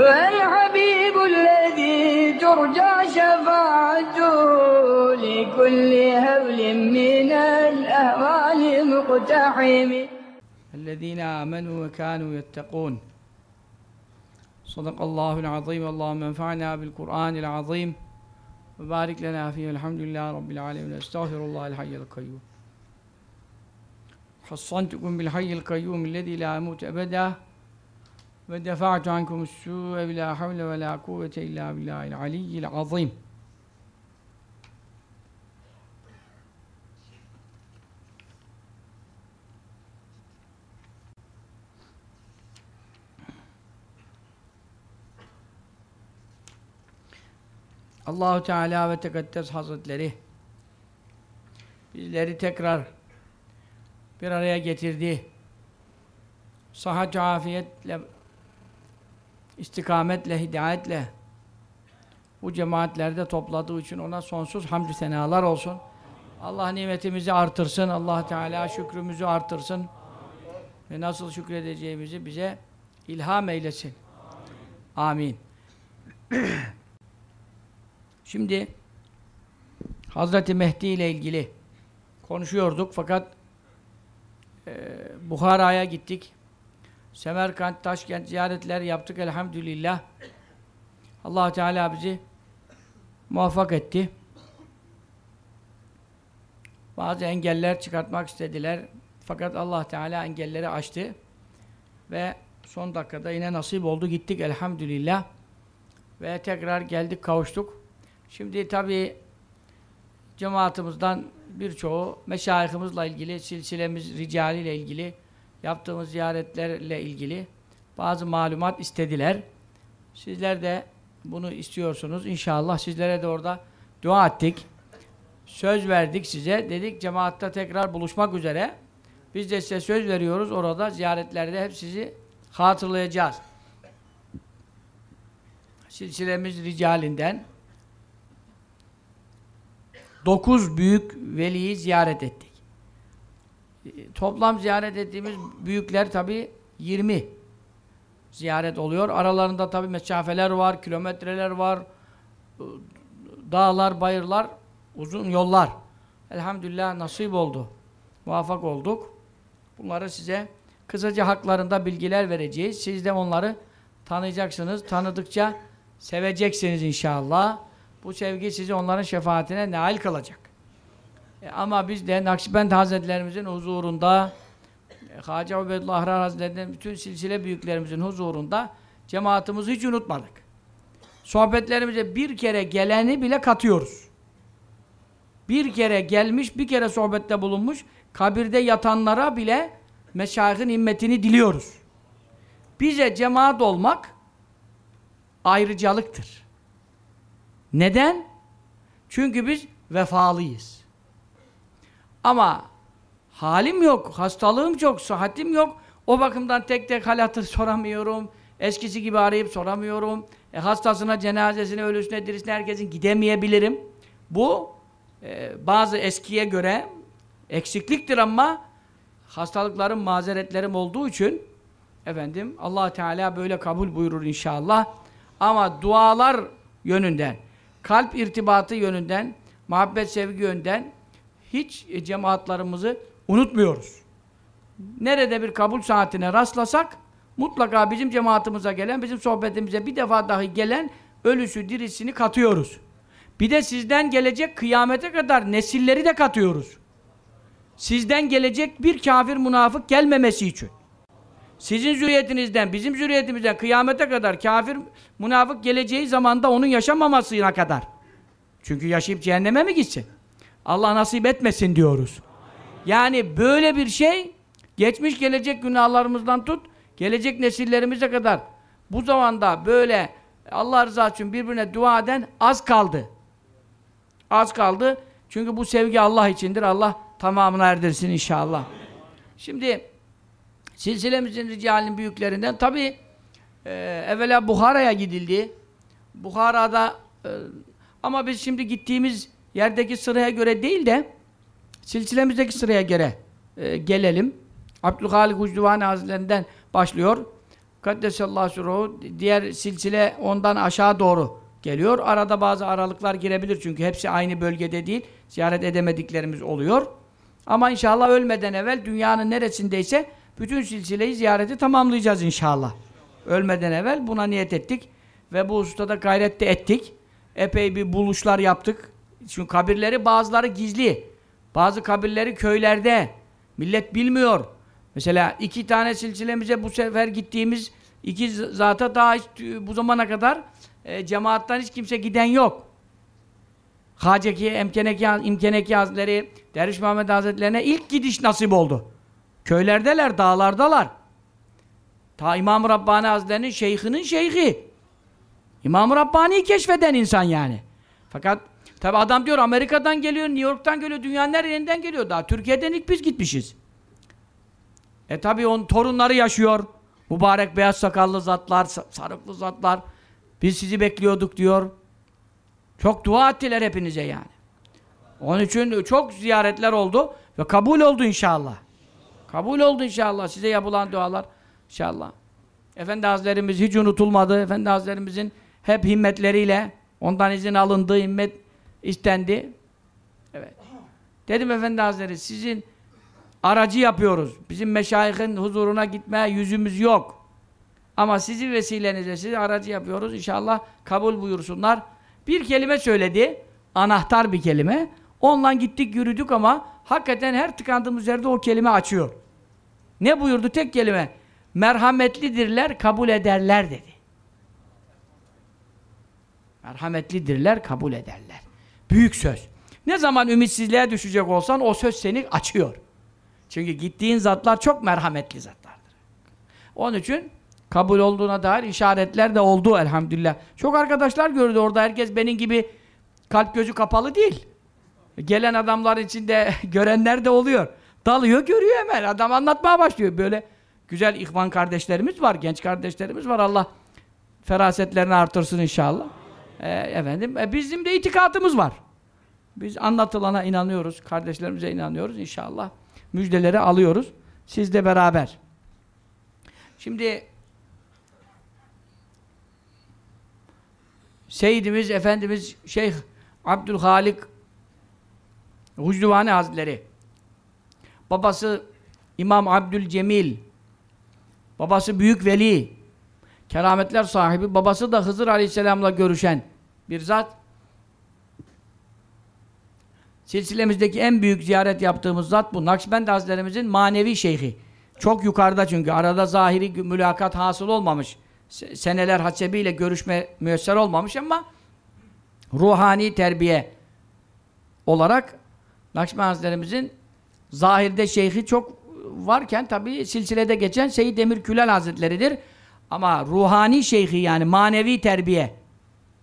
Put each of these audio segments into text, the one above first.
هو الحبيب الذي ترجى شفاعته لكل هول من الأهوال مقتحم. الذين آمنوا وكانوا يتقون. صدق الله العظيم. اللهم انفعنا بالقرآن العظيم. وبارك لنا فيه. الحمد لله رب العالمين. أستغفر الله الحي القيوم. حصنتكم بالحي القيوم الذي لا يموت أبدا. ve defa'tu ankumus su'e ve la havle ve la kuvvete illa billahil aliyyil azim. Allahu Teala ve Tekaddes Hazretleri bizleri tekrar bir araya getirdi. Sahac afiyetle istikametle, hidayetle bu cemaatlerde topladığı için ona sonsuz hamdü senalar olsun. Allah nimetimizi artırsın. Allah Teala şükrümüzü artırsın. Ve nasıl şükredeceğimizi bize ilham eylesin. Amin. Şimdi Hazreti Mehdi ile ilgili konuşuyorduk fakat e, Buhara'ya gittik. Semerkant, Taşkent ziyaretler yaptık elhamdülillah. allah Teala bizi muvaffak etti. Bazı engeller çıkartmak istediler. Fakat Allah Teala engelleri açtı. Ve son dakikada yine nasip oldu. Gittik elhamdülillah. Ve tekrar geldik, kavuştuk. Şimdi tabii cemaatimizden birçoğu meşayihimizle ilgili, silsilemiz, ricaliyle ilgili, yaptığımız ziyaretlerle ilgili bazı malumat istediler. Sizler de bunu istiyorsunuz. İnşallah sizlere de orada dua ettik. Söz verdik size. Dedik cemaatta tekrar buluşmak üzere. Biz de size söz veriyoruz. Orada ziyaretlerde hep sizi hatırlayacağız. Silsilemiz ricalinden dokuz büyük veliyi ziyaret ettik. Toplam ziyaret ettiğimiz büyükler tabi 20 ziyaret oluyor. Aralarında tabi mesafeler var, kilometreler var, e, dağlar, bayırlar, uzun yollar. Elhamdülillah nasip oldu. Muvaffak olduk. Bunları size kısaca haklarında bilgiler vereceğiz. Siz de onları tanıyacaksınız. Tanıdıkça seveceksiniz inşallah. Bu sevgi sizi onların şefaatine nail kılacak. E, ama biz de Nakşibend Hazretlerimizin huzurunda e, Hacı Ubeydullah Ahrar Hazretleri'nin bütün silsile büyüklerimizin huzurunda cemaatimizi hiç unutmadık. Sohbetlerimize bir kere geleni bile katıyoruz. Bir kere gelmiş, bir kere sohbette bulunmuş, kabirde yatanlara bile meşayihin himmetini diliyoruz. Bize cemaat olmak ayrıcalıktır. Neden? Çünkü biz vefalıyız. Ama halim yok, hastalığım çok, sıhhatim yok. O bakımdan tek tek hal hatır soramıyorum. Eskisi gibi arayıp soramıyorum. E, hastasına, cenazesine, ölüsüne, dirisine herkesin gidemeyebilirim. Bu e, bazı eskiye göre eksikliktir ama hastalıklarım, mazeretlerim olduğu için efendim allah Teala böyle kabul buyurur inşallah. Ama dualar yönünden kalp irtibatı yönünden, muhabbet sevgi yönden hiç e, cemaatlarımızı unutmuyoruz. Nerede bir kabul saatine rastlasak mutlaka bizim cemaatimize gelen, bizim sohbetimize bir defa dahi gelen ölüsü dirisini katıyoruz. Bir de sizden gelecek kıyamete kadar nesilleri de katıyoruz. Sizden gelecek bir kafir münafık gelmemesi için. Sizin zürriyetinizden, bizim zürriyetimizden kıyamete kadar kafir, münafık geleceği zamanda onun yaşamamasına kadar. Çünkü yaşayıp cehenneme mi gitsin? Allah nasip etmesin diyoruz. Yani böyle bir şey, geçmiş gelecek günahlarımızdan tut, gelecek nesillerimize kadar bu zamanda böyle Allah rızası için birbirine dua eden az kaldı. Az kaldı. Çünkü bu sevgi Allah içindir. Allah tamamına erdirsin inşallah. Şimdi silsilemizin ricalinin büyüklerinden tabi e, evvela Buhara'ya gidildi. Buhara'da e, ama biz şimdi gittiğimiz yerdeki sıraya göre değil de silsilemizdeki sıraya göre e, gelelim. Abdülhalik Ucduvani Hazretlerinden başlıyor. Kaddesallahu sürruhu diğer silsile ondan aşağı doğru geliyor. Arada bazı aralıklar girebilir çünkü hepsi aynı bölgede değil. Ziyaret edemediklerimiz oluyor. Ama inşallah ölmeden evvel dünyanın neresindeyse bütün silsileyi ziyareti tamamlayacağız inşallah. Ölmeden evvel buna niyet ettik ve bu hususta gayret de ettik. Epey bir buluşlar yaptık. Çünkü kabirleri bazıları gizli. Bazı kabirleri köylerde. Millet bilmiyor. Mesela iki tane silsilemize bu sefer gittiğimiz iki zata daha hiç, bu zamana kadar e, cemaattan hiç kimse giden yok. Haceki, Emkeneki, İmkeneki Hazretleri, Derviş Muhammed Hazretlerine ilk gidiş nasip oldu. Köylerdeler, dağlardalar. Ta İmam-ı Rabbani Hazretleri'nin şeyhinin şeyhi. İmam-ı Rabbani'yi keşfeden insan yani. Fakat tabi adam diyor Amerika'dan geliyor, New York'tan geliyor, dünyanın her yerinden geliyor daha. Türkiye'den ilk biz gitmişiz. E tabi onun torunları yaşıyor. Mübarek beyaz sakallı zatlar, sarıklı zatlar. Biz sizi bekliyorduk diyor. Çok dua ettiler hepinize yani. Onun için çok ziyaretler oldu ve kabul oldu inşallah. Kabul oldu inşallah. Size yapılan dualar inşallah. Efendi Hazretlerimiz hiç unutulmadı. Efendi Hazretlerimizin hep himmetleriyle ondan izin alındı, himmet istendi. Evet. Dedim Efendi Hazretleri sizin aracı yapıyoruz. Bizim meşayihin huzuruna gitmeye yüzümüz yok. Ama sizin vesilenize sizi aracı yapıyoruz. İnşallah kabul buyursunlar. Bir kelime söyledi. Anahtar bir kelime. Onunla gittik yürüdük ama hakikaten her tıkandığımız yerde o kelime açıyor. Ne buyurdu tek kelime? Merhametlidirler, kabul ederler dedi. Merhametlidirler, kabul ederler. Büyük söz. Ne zaman ümitsizliğe düşecek olsan o söz seni açıyor. Çünkü gittiğin zatlar çok merhametli zatlardır. Onun için kabul olduğuna dair işaretler de oldu elhamdülillah. Çok arkadaşlar gördü orada. Herkes benim gibi kalp gözü kapalı değil. Gelen adamlar içinde görenler de oluyor. Dalıyor görüyor hemen. Adam anlatmaya başlıyor. Böyle güzel ihvan kardeşlerimiz var. Genç kardeşlerimiz var. Allah ferasetlerini artırsın inşallah. Ee, efendim e, bizim de itikadımız var. Biz anlatılana inanıyoruz. Kardeşlerimize inanıyoruz inşallah. Müjdeleri alıyoruz. Siz de beraber. Şimdi Seyyidimiz, Efendimiz Şeyh Abdülhalik Hucduvani Hazretleri babası İmam Abdülcemil babası Büyük Veli kerametler sahibi babası da Hızır Aleyhisselam'la görüşen bir zat silsilemizdeki en büyük ziyaret yaptığımız zat bu. Nakşibend Hazretlerimizin manevi şeyhi. Çok yukarıda çünkü arada zahiri mülakat hasıl olmamış. Seneler hasebiyle görüşme müesser olmamış ama ruhani terbiye olarak Nakşibend Hazretlerimizin zahirde şeyhi çok varken tabi silsilede geçen Seyyid Demir Külal Hazretleridir. Ama ruhani şeyhi yani manevi terbiye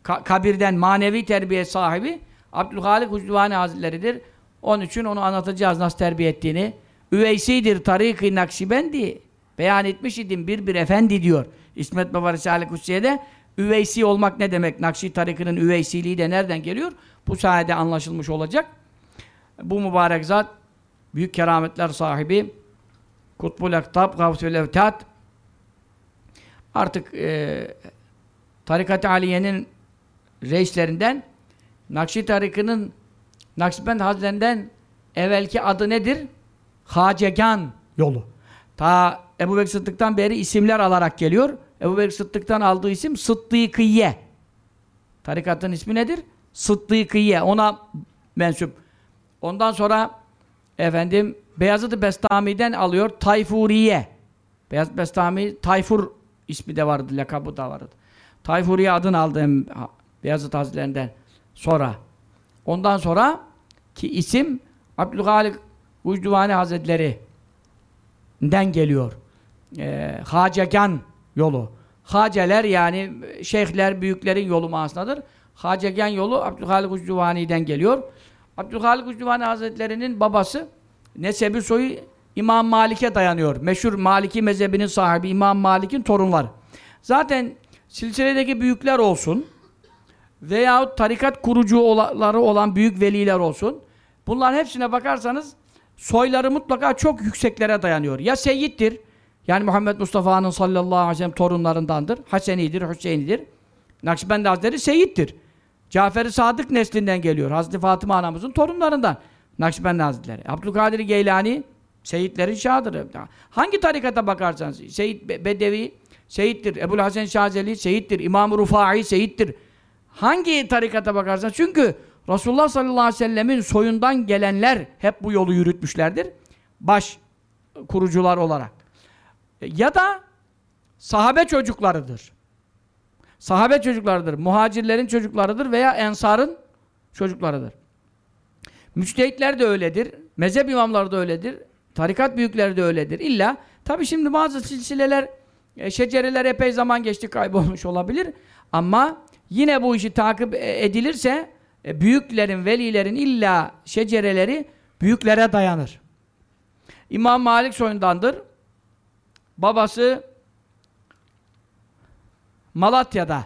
ka kabirden manevi terbiye sahibi Abdülhalik Hucduvani Hazretleridir. Onun için onu anlatacağız nasıl terbiye ettiğini. Üveysidir tarik-i Nakşibendi. Beyan etmiş idim bir bir efendi diyor. İsmet Baba Risale-i Kutsiye'de üveysi olmak ne demek? Nakşi tarikinin üveysiliği de nereden geliyor? Bu sayede anlaşılmış olacak. Bu mübarek zat büyük kerametler sahibi Kutbul Ektab, Gavsül Evtat artık e, Tarikat-ı Aliye'nin reislerinden Nakşi tarikinin Nakşibend Hazretlerinden evvelki adı nedir? Hacegan yolu. Ta Ebu Bekir Sıddık'tan beri isimler alarak geliyor. Ebu Bekir Sıddık'tan aldığı isim Sıddıkiye. Tarikatın ismi nedir? Sıddıkiye. Ona mensup. Ondan sonra efendim Beyazıt-ı Bestami'den alıyor Tayfuriye. Beyazıt Bestami Tayfur ismi de vardı, lakabı da vardı. Tayfuriye adını aldı Beyazıt Hazretlerinden sonra. Ondan sonra ki isim Abdülhalik Ucduvani Hazretleri'nden geliyor. Ee, Hacegan yolu. Haceler yani şeyhler, büyüklerin yolu manasındadır. Hacegan yolu Abdülhalik Ucduvani'den geliyor. Abdülhalik Ucduvani Hazretleri'nin babası nesebi soyu İmam Malik'e dayanıyor. Meşhur Maliki mezhebinin sahibi İmam Malik'in torunları. Zaten silsiledeki büyükler olsun veyahut tarikat kurucuları olan büyük veliler olsun. Bunların hepsine bakarsanız soyları mutlaka çok yükseklere dayanıyor. Ya seyyittir, Yani Muhammed Mustafa'nın sallallahu aleyhi ve sellem torunlarındandır. Hasenidir, Hüseyin'idir. Nakşibendi Hazretleri Seyit'tir. Cafer-i Sadık neslinden geliyor. Hazreti Fatıma anamızın torunlarından. Nakşibendi Hazretleri. Abdülkadir Geylani Seyitlerin şahıdır. Hangi tarikata bakarsanız Seyit Be- Bedevi Seyittir. Ebu'l Hasan Şazeli Seyittir. İmam-ı Rufai Seyittir. Hangi tarikata bakarsanız çünkü Resulullah sallallahu aleyhi ve sellemin soyundan gelenler hep bu yolu yürütmüşlerdir. Baş kurucular olarak. Ya da sahabe çocuklarıdır. Sahabe çocuklarıdır. Muhacirlerin çocuklarıdır veya ensarın çocuklarıdır. Müçtehitler de öyledir. Mezhep imamları da öyledir. Tarikat büyükleri de öyledir. İlla tabi şimdi bazı silsileler e, şecereler epey zaman geçti kaybolmuş olabilir. Ama yine bu işi takip e, edilirse e, büyüklerin, velilerin illa şecereleri büyüklere dayanır. İmam Malik soyundandır. Babası Malatya'da,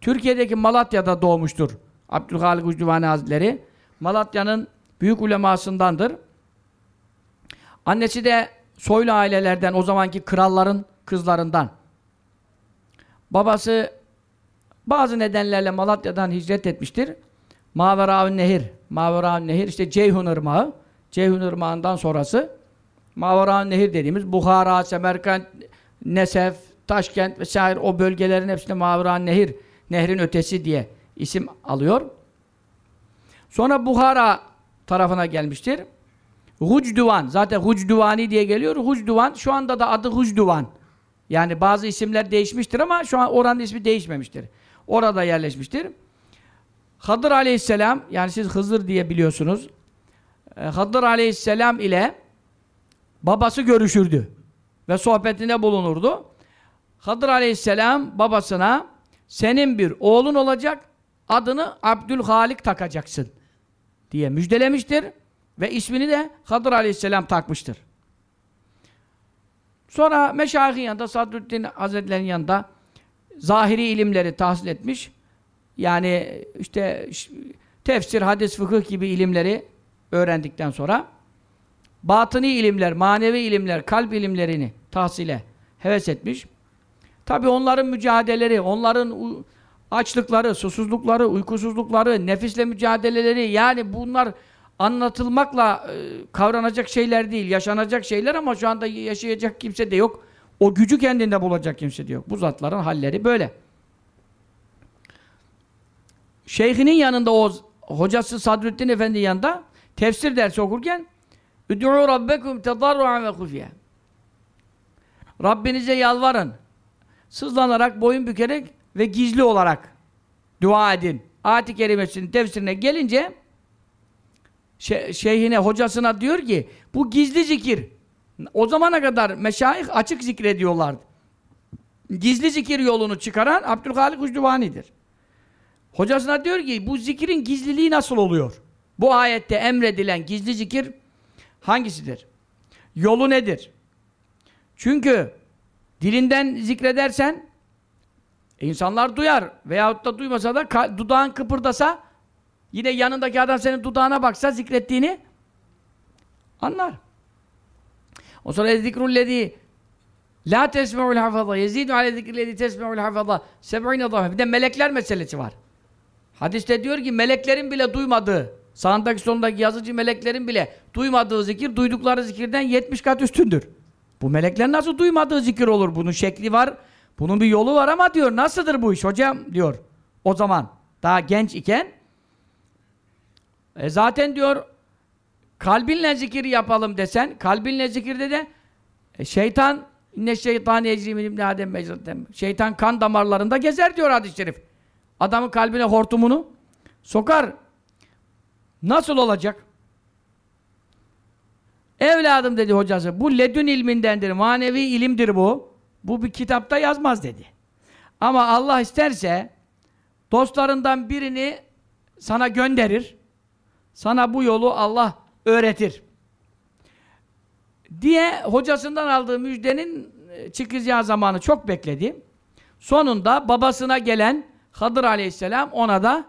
Türkiye'deki Malatya'da doğmuştur. Abdülhalik Ucduvani Hazretleri. Malatya'nın büyük ulemasındandır. Annesi de soylu ailelerden, o zamanki kralların kızlarından. Babası bazı nedenlerle Malatya'dan hicret etmiştir. Maveraun Nehir, Maveraun Nehir işte Ceyhun Irmağı. Ceyhun Irmağı'ndan sonrası Maveraun Nehir dediğimiz Bukhara, Semerkant, Nesef, Taşkent vesaire o bölgelerin hepsinde Maveraun Nehir, nehrin ötesi diye isim alıyor. Sonra Bukhara tarafına gelmiştir. Hucduvan, zaten Hucduvani diye geliyor. Hucduvan, şu anda da adı Hucduvan. Yani bazı isimler değişmiştir ama şu an oranın ismi değişmemiştir. Orada yerleşmiştir. Hadır aleyhisselam, yani siz Hızır diye biliyorsunuz. Ee, Hadır aleyhisselam ile babası görüşürdü. Ve sohbetinde bulunurdu. Hadır aleyhisselam babasına senin bir oğlun olacak, adını Abdülhalik takacaksın diye müjdelemiştir. Ve ismini de Hadır aleyhisselam takmıştır. Sonra Meşayihin yanında, Sadrüddin Hazretleri'nin yanında zahiri ilimleri tahsil etmiş. Yani işte tefsir, hadis, fıkıh gibi ilimleri öğrendikten sonra batıni ilimler, manevi ilimler, kalp ilimlerini tahsile heves etmiş. Tabi onların mücadeleleri, onların açlıkları, susuzlukları, uykusuzlukları, nefisle mücadeleleri yani bunlar anlatılmakla e, kavranacak şeyler değil, yaşanacak şeyler ama şu anda yaşayacak kimse de yok. O gücü kendinde bulacak kimse de yok. Bu zatların halleri böyle. Şeyhinin yanında o hocası Sadrüddin Efendi yanında tefsir dersi okurken Üd'û rabbekum tedarru'an ve hufye Rabbinize yalvarın. Sızlanarak, boyun bükerek ve gizli olarak dua edin. Ayet-i kerimesinin tefsirine gelince şey, şeyhine, hocasına diyor ki bu gizli zikir. O zamana kadar meşayih açık zikrediyorlardı. Gizli zikir yolunu çıkaran Abdülhalik Ucduvani'dir. Hocasına diyor ki bu zikirin gizliliği nasıl oluyor? Bu ayette emredilen gizli zikir hangisidir? Yolu nedir? Çünkü dilinden zikredersen insanlar duyar veyahut da duymasa da dudağın kıpırdasa yine yanındaki adam senin dudağına baksa zikrettiğini anlar. O sonra zikrullezî la tesme'ul hafaza yezidu ale zikrillezî tesme'ul hafaza seb'ine zâfe bir de melekler meselesi var. Hadiste diyor ki meleklerin bile duymadığı sağındaki sondaki yazıcı meleklerin bile duymadığı zikir duydukları zikirden 70 kat üstündür. Bu melekler nasıl duymadığı zikir olur? Bunun şekli var. Bunun bir yolu var ama diyor nasıldır bu iş hocam diyor. O zaman daha genç iken e zaten diyor kalbinle zikir yapalım desen kalbinle zikirde de e şeytan ne şeytan ecrimim ibn adem mecratem. Şeytan kan damarlarında gezer diyor hadis-i şerif. Adamın kalbine hortumunu sokar. Nasıl olacak? Evladım dedi hocası, bu ledün ilmindendir, manevi ilimdir bu. Bu bir kitapta yazmaz dedi. Ama Allah isterse dostlarından birini sana gönderir. Sana bu yolu Allah öğretir. Diye hocasından aldığı müjdenin çıkacağı zamanı çok bekledi. Sonunda babasına gelen Hadır aleyhisselam ona da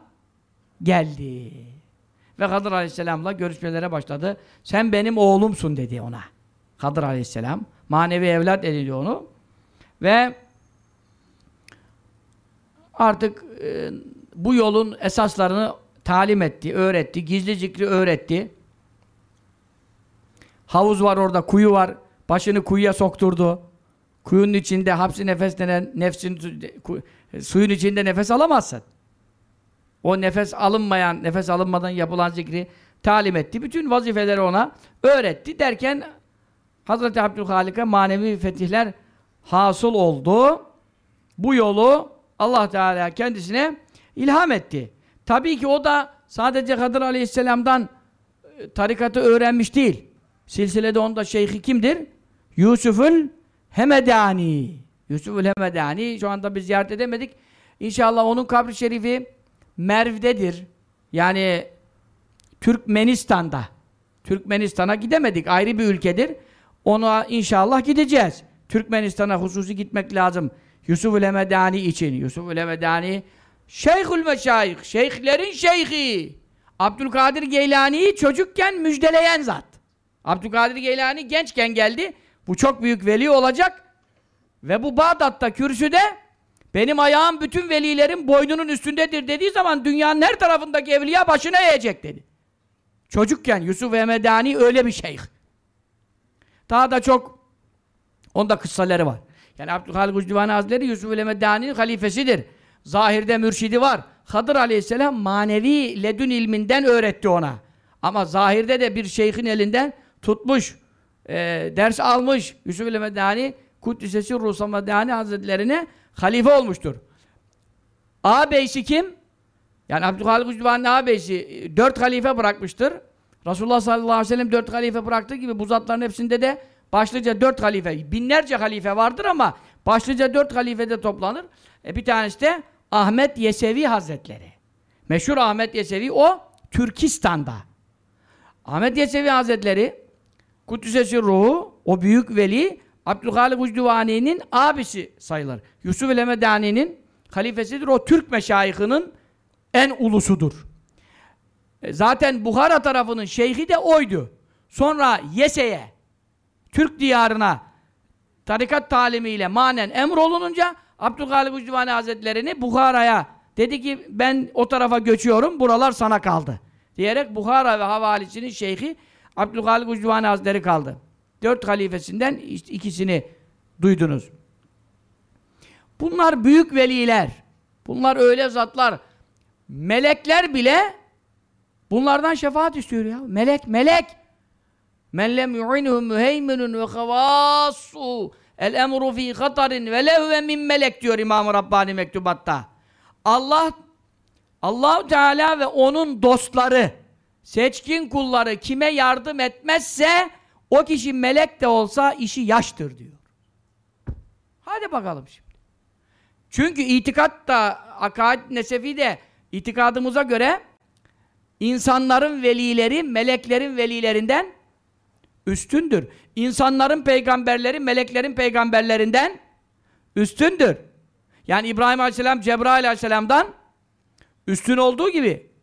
geldi. Ve Hadır aleyhisselamla görüşmelere başladı. Sen benim oğlumsun dedi ona. Hadır aleyhisselam Manevi evlat edildi onu. Ve artık e, bu yolun esaslarını talim etti, öğretti, gizli öğretti. Havuz var orada, kuyu var. Başını kuyuya sokturdu. Kuyunun içinde hapsi nefes denen nefsin suyun içinde nefes alamazsın. O nefes alınmayan, nefes alınmadan yapılan zikri talim etti. Bütün vazifeleri ona öğretti derken Hazreti Abdülhalik'e manevi fetihler hasıl oldu. Bu yolu Allah Teala kendisine ilham etti. Tabii ki o da sadece Kadir Aleyhisselam'dan e, tarikatı öğrenmiş değil. Silsilede onda şeyhi kimdir? Yusuf'ul Hemedani. Yusuf'ul Hemedani. Şu anda biz ziyaret edemedik. İnşallah onun kabri şerifi Merv'dedir. Yani Türkmenistan'da. Türkmenistan'a gidemedik. Ayrı bir ülkedir. Ona inşallah gideceğiz. Türkmenistan'a hususi gitmek lazım. Yusuf-ül Hemedani için. Yusuf-ül Hemedani Şeyhül Meşayih. Şeyhlerin şeyhi. Abdülkadir Geylani'yi çocukken müjdeleyen zat. Abdülkadir Geylani gençken geldi. Bu çok büyük veli olacak. Ve bu Bağdat'ta kürsüde benim ayağım bütün velilerin boynunun üstündedir dediği zaman dünyanın her tarafındaki evliya başına eğecek dedi. Çocukken Yusuf Hemedani öyle bir şeyh. Daha da çok onda kıssaları var. Yani Abdülhalik Ucdivani Hazretleri Yusuf Hemedani'nin halifesidir. Zahirde mürşidi var. Hadır Aleyhisselam manevi ledün ilminden öğretti ona. Ama zahirde de bir şeyhin elinden tutmuş, e, ders almış. Yusuf Hemedani Kuddisesi Ruhsal Medani Hazretlerine halife olmuştur. Ağabeysi kim? Yani Abdülhalik Ucdivani ağabeysi e, dört halife bırakmıştır. Resulullah sallallahu aleyhi ve sellem dört halife bıraktığı gibi bu zatların hepsinde de başlıca dört halife, binlerce halife vardır ama başlıca dört halifede toplanır. E bir tanesi de Ahmet Yesevi Hazretleri. Meşhur Ahmet Yesevi o Türkistan'da. Ahmet Yesevi Hazretleri Kuddüsesi ruhu, o büyük veli Abdülhalik Ucduvani'nin abisi sayılır. Yusuf el Hemedani'nin halifesidir. O Türk meşayihinin en ulusudur. E, Zaten Buhara tarafının şeyhi de oydu. Sonra Yese'ye, Türk diyarına tarikat talimiyle manen emrolununca Abdülhalik Ucduvani Hazretlerini Buhara'ya dedi ki ben o tarafa göçüyorum, buralar sana kaldı. Diyerek Buhara ve havalisinin şeyhi Abdülhalik Ucduvani Hazretleri kaldı. Dört halifesinden ikisini duydunuz. Bunlar büyük veliler. Bunlar öyle zatlar. Melekler bile bunlardan şefaat istiyor ya. Melek, melek. Men lem yu'inhu müheyminun ve havassu el emru fi hatarin ve lehve min melek diyor İmam-ı Rabbani mektubatta. Allah Allahu Teala ve onun dostları seçkin kulları kime yardım etmezse o kişi melek de olsa işi yaştır diyor. Hadi bakalım şimdi. Çünkü itikat da akaid nesefi de itikadımıza göre insanların velileri meleklerin velilerinden üstündür. İnsanların peygamberleri meleklerin peygamberlerinden üstündür. Yani İbrahim Aleyhisselam Cebrail Aleyhisselam'dan üstün olduğu gibi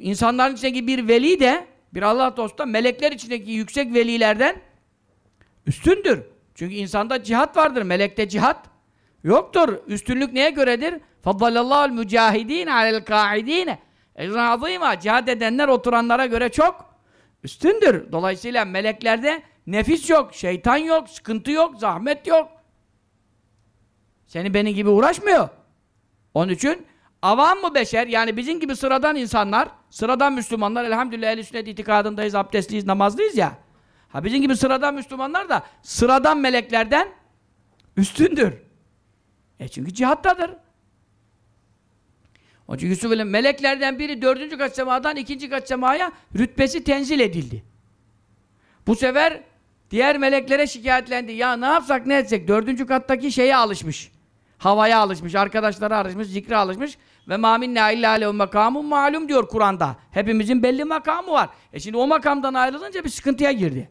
insanların içindeki bir veli de bir Allah dostu da melekler içindeki yüksek velilerden üstündür. Çünkü insanda cihat vardır. Melekte cihat yoktur. Üstünlük neye göredir? Faddalallahu mücahidin alel kaidine azîmâ. Cihad edenler oturanlara göre çok üstündür. Dolayısıyla meleklerde nefis yok, şeytan yok, sıkıntı yok, zahmet yok. Seni benim gibi uğraşmıyor. Onun için avam mı beşer yani bizim gibi sıradan insanlar, sıradan Müslümanlar elhamdülillah ehl sünnet itikadındayız, abdestliyiz, namazlıyız ya. Ha bizim gibi sıradan Müslümanlar da sıradan meleklerden üstündür. E çünkü cihattadır. Onun için Yusuf ile meleklerden biri dördüncü kat semadan ikinci kat semaya rütbesi tenzil edildi. Bu sefer diğer meleklere şikayetlendi. Ya ne yapsak ne etsek? Dördüncü kattaki şeye alışmış. Havaya alışmış, arkadaşlara alışmış, zikre alışmış. Ve ma minna illa lehu makamun malum diyor Kur'an'da. Hepimizin belli makamı var. E şimdi o makamdan ayrılınca bir sıkıntıya girdi.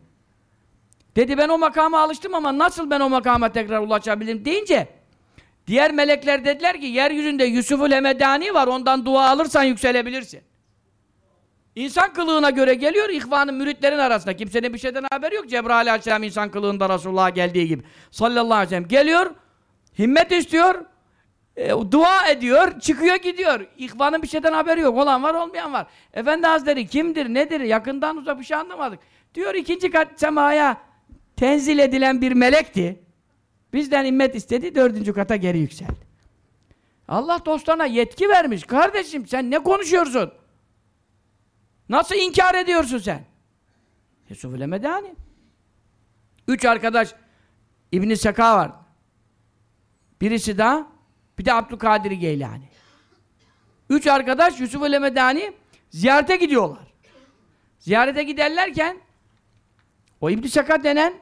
Dedi ben o makama alıştım ama nasıl ben o makama tekrar ulaşabilirim deyince diğer melekler dediler ki yeryüzünde Yusuf'ul Hemedani var ondan dua alırsan yükselebilirsin. İnsan kılığına göre geliyor ihvanın müritlerin arasında. Kimsenin bir şeyden haberi yok. Cebrail aleyhisselam insan kılığında Resulullah'a geldiği gibi. Sallallahu aleyhi ve sellem geliyor. Himmet istiyor. E, dua ediyor. Çıkıyor gidiyor. İhvanın bir şeyden haberi yok. Olan var olmayan var. Efendi Hazretleri kimdir nedir? Yakından uzak bir şey anlamadık. Diyor ikinci kat semaya tenzil edilen bir melekti. Bizden himmet istedi. Dördüncü kata geri yükseldi. Allah dostlarına yetki vermiş. Kardeşim sen ne konuşuyorsun? Nasıl inkar ediyorsun sen? Yusuf ile. Üç arkadaş İbn-i Seka var. Birisi daha bir de Abdülkadir Geylani. Üç arkadaş Yusuf ile Medani ziyarete gidiyorlar. Ziyarete giderlerken o İbn-i denen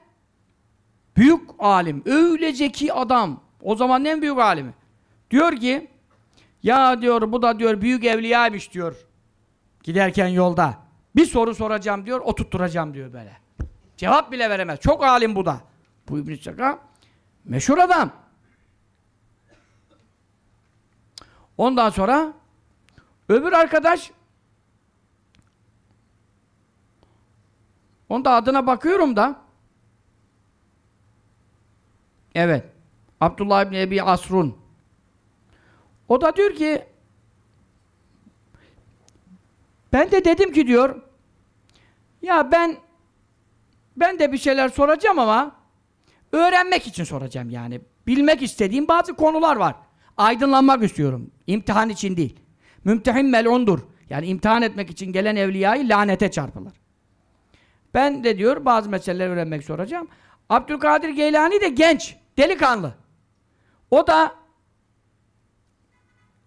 büyük alim, öyle zeki adam. O zaman en büyük alimi. Diyor ki ya diyor bu da diyor büyük evliyaymış diyor. Giderken yolda. Bir soru soracağım diyor, oturtturacağım diyor böyle. Cevap bile veremez. Çok alim bu da. Bu İbn-i meşhur adam. Ondan sonra öbür arkadaş onda adına bakıyorum da evet Abdullah İbni Ebi Asrun o da diyor ki ben de dedim ki diyor ya ben ben de bir şeyler soracağım ama öğrenmek için soracağım yani. Bilmek istediğim bazı konular var. Aydınlanmak istiyorum. İmtihan için değil. Mümtehin mel'undur. Yani imtihan etmek için gelen evliyayı lanete çarpılır. Ben de diyor bazı meseleleri öğrenmek soracağım. Abdülkadir Geylani de genç, delikanlı. O da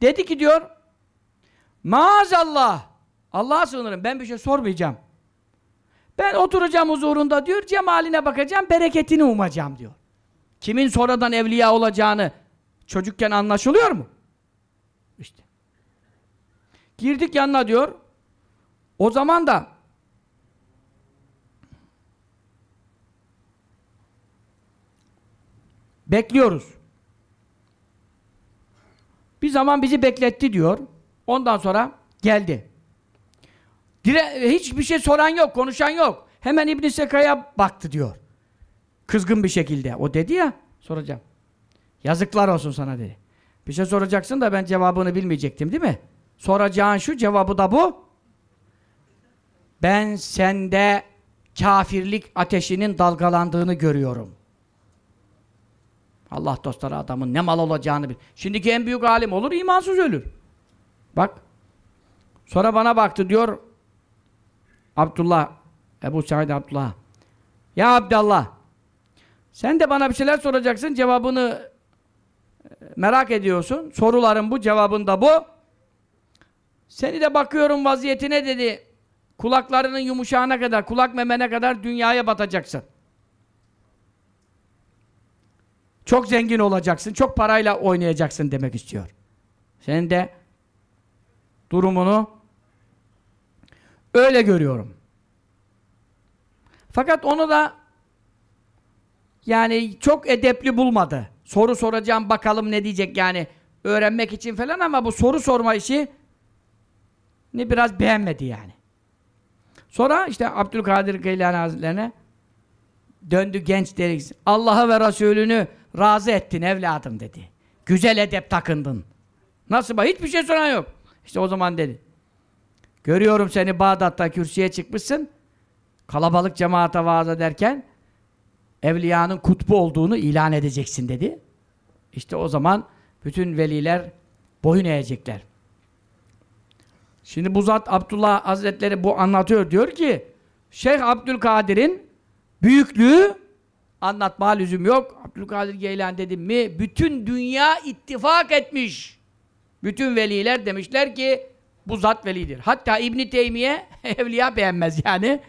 dedi ki diyor maazallah Allah'a sığınırım ben bir şey sormayacağım. Ben oturacağım huzurunda diyor, cemaline bakacağım, bereketini umacağım diyor. Kimin sonradan evliya olacağını çocukken anlaşılıyor mu? İşte. Girdik yanına diyor. O zaman da bekliyoruz. Bir zaman bizi bekletti diyor. Ondan sonra geldi. Dire hiçbir şey soran yok, konuşan yok. Hemen İbn Seka'ya baktı diyor. Kızgın bir şekilde. O dedi ya, soracağım. Yazıklar olsun sana dedi. Bir şey soracaksın da ben cevabını bilmeyecektim değil mi? Soracağın şu, cevabı da bu. Ben sende kafirlik ateşinin dalgalandığını görüyorum. Allah dostları adamın ne mal olacağını bil. Şimdiki en büyük alim olur, imansız ölür. Bak. Sonra bana baktı diyor, Abdullah, Ebu Said Abdullah. Ya Abdullah, sen de bana bir şeyler soracaksın, cevabını merak ediyorsun. Soruların bu, cevabın da bu. Seni de bakıyorum vaziyetine dedi. Kulaklarının yumuşağına kadar, kulak memene kadar dünyaya batacaksın. Çok zengin olacaksın, çok parayla oynayacaksın demek istiyor. Senin de durumunu öyle görüyorum. Fakat onu da yani çok edepli bulmadı. Soru soracağım bakalım ne diyecek yani öğrenmek için falan ama bu soru sorma işi ne biraz beğenmedi yani. Sonra işte Abdülkadir Geylani Hazretlerine döndü genç derik. Allah'ı ve Resulünü razı ettin evladım dedi. Güzel edep takındın. Nasıl bak hiçbir şey soran yok. İşte o zaman dedi. Görüyorum seni Bağdat'ta kürsüye çıkmışsın. Kalabalık cemaate vaaz ederken evliyanın kutbu olduğunu ilan edeceksin dedi. İşte o zaman bütün veliler boyun eğecekler. Şimdi bu zat Abdullah Hazretleri bu anlatıyor. Diyor ki Şeyh Abdülkadir'in büyüklüğü anlatma lüzum yok. Abdülkadir Geylan dedim mi bütün dünya ittifak etmiş. Bütün veliler demişler ki bu zat velidir. Hatta İbn Teymiye evliya beğenmez yani.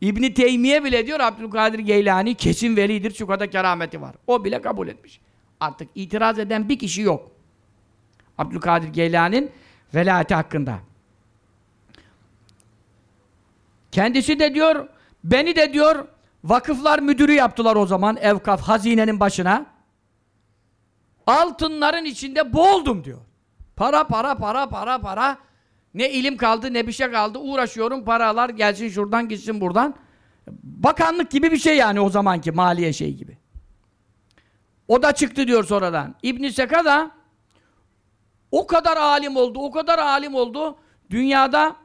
İbn Teymiye bile diyor Abdülkadir Geylani kesin velidir şu kadar kerameti var. O bile kabul etmiş. Artık itiraz eden bir kişi yok. Abdülkadir Geylani'nin velayeti hakkında. Kendisi de diyor, beni de diyor, vakıflar müdürü yaptılar o zaman, evkaf, hazinenin başına. Altınların içinde boğuldum diyor. Para, para, para, para, para. Ne ilim kaldı ne bir şey kaldı. Uğraşıyorum paralar gelsin şuradan gitsin buradan. Bakanlık gibi bir şey yani o zamanki maliye şey gibi. O da çıktı diyor sonradan. İbn Seka da o kadar alim oldu, o kadar alim oldu. Dünyada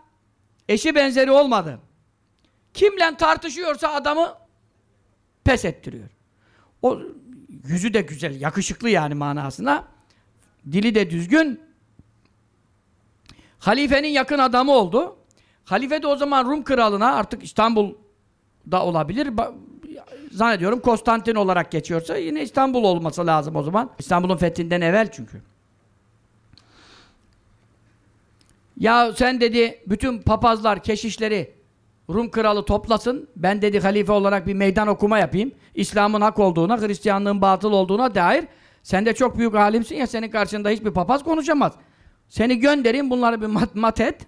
eşi benzeri olmadı. Kimle tartışıyorsa adamı pes ettiriyor. O yüzü de güzel, yakışıklı yani manasına. Dili de düzgün. Halifenin yakın adamı oldu. Halife de o zaman Rum kralına artık İstanbul'da olabilir. Zannediyorum Konstantin olarak geçiyorsa yine İstanbul olması lazım o zaman. İstanbul'un fethinden evvel çünkü. Ya sen dedi bütün papazlar, keşişleri Rum kralı toplasın. Ben dedi halife olarak bir meydan okuma yapayım. İslam'ın hak olduğuna, Hristiyanlığın batıl olduğuna dair. Sen de çok büyük alimsin ya senin karşında hiçbir papaz konuşamaz. Seni göndereyim bunları bir mat, mat et.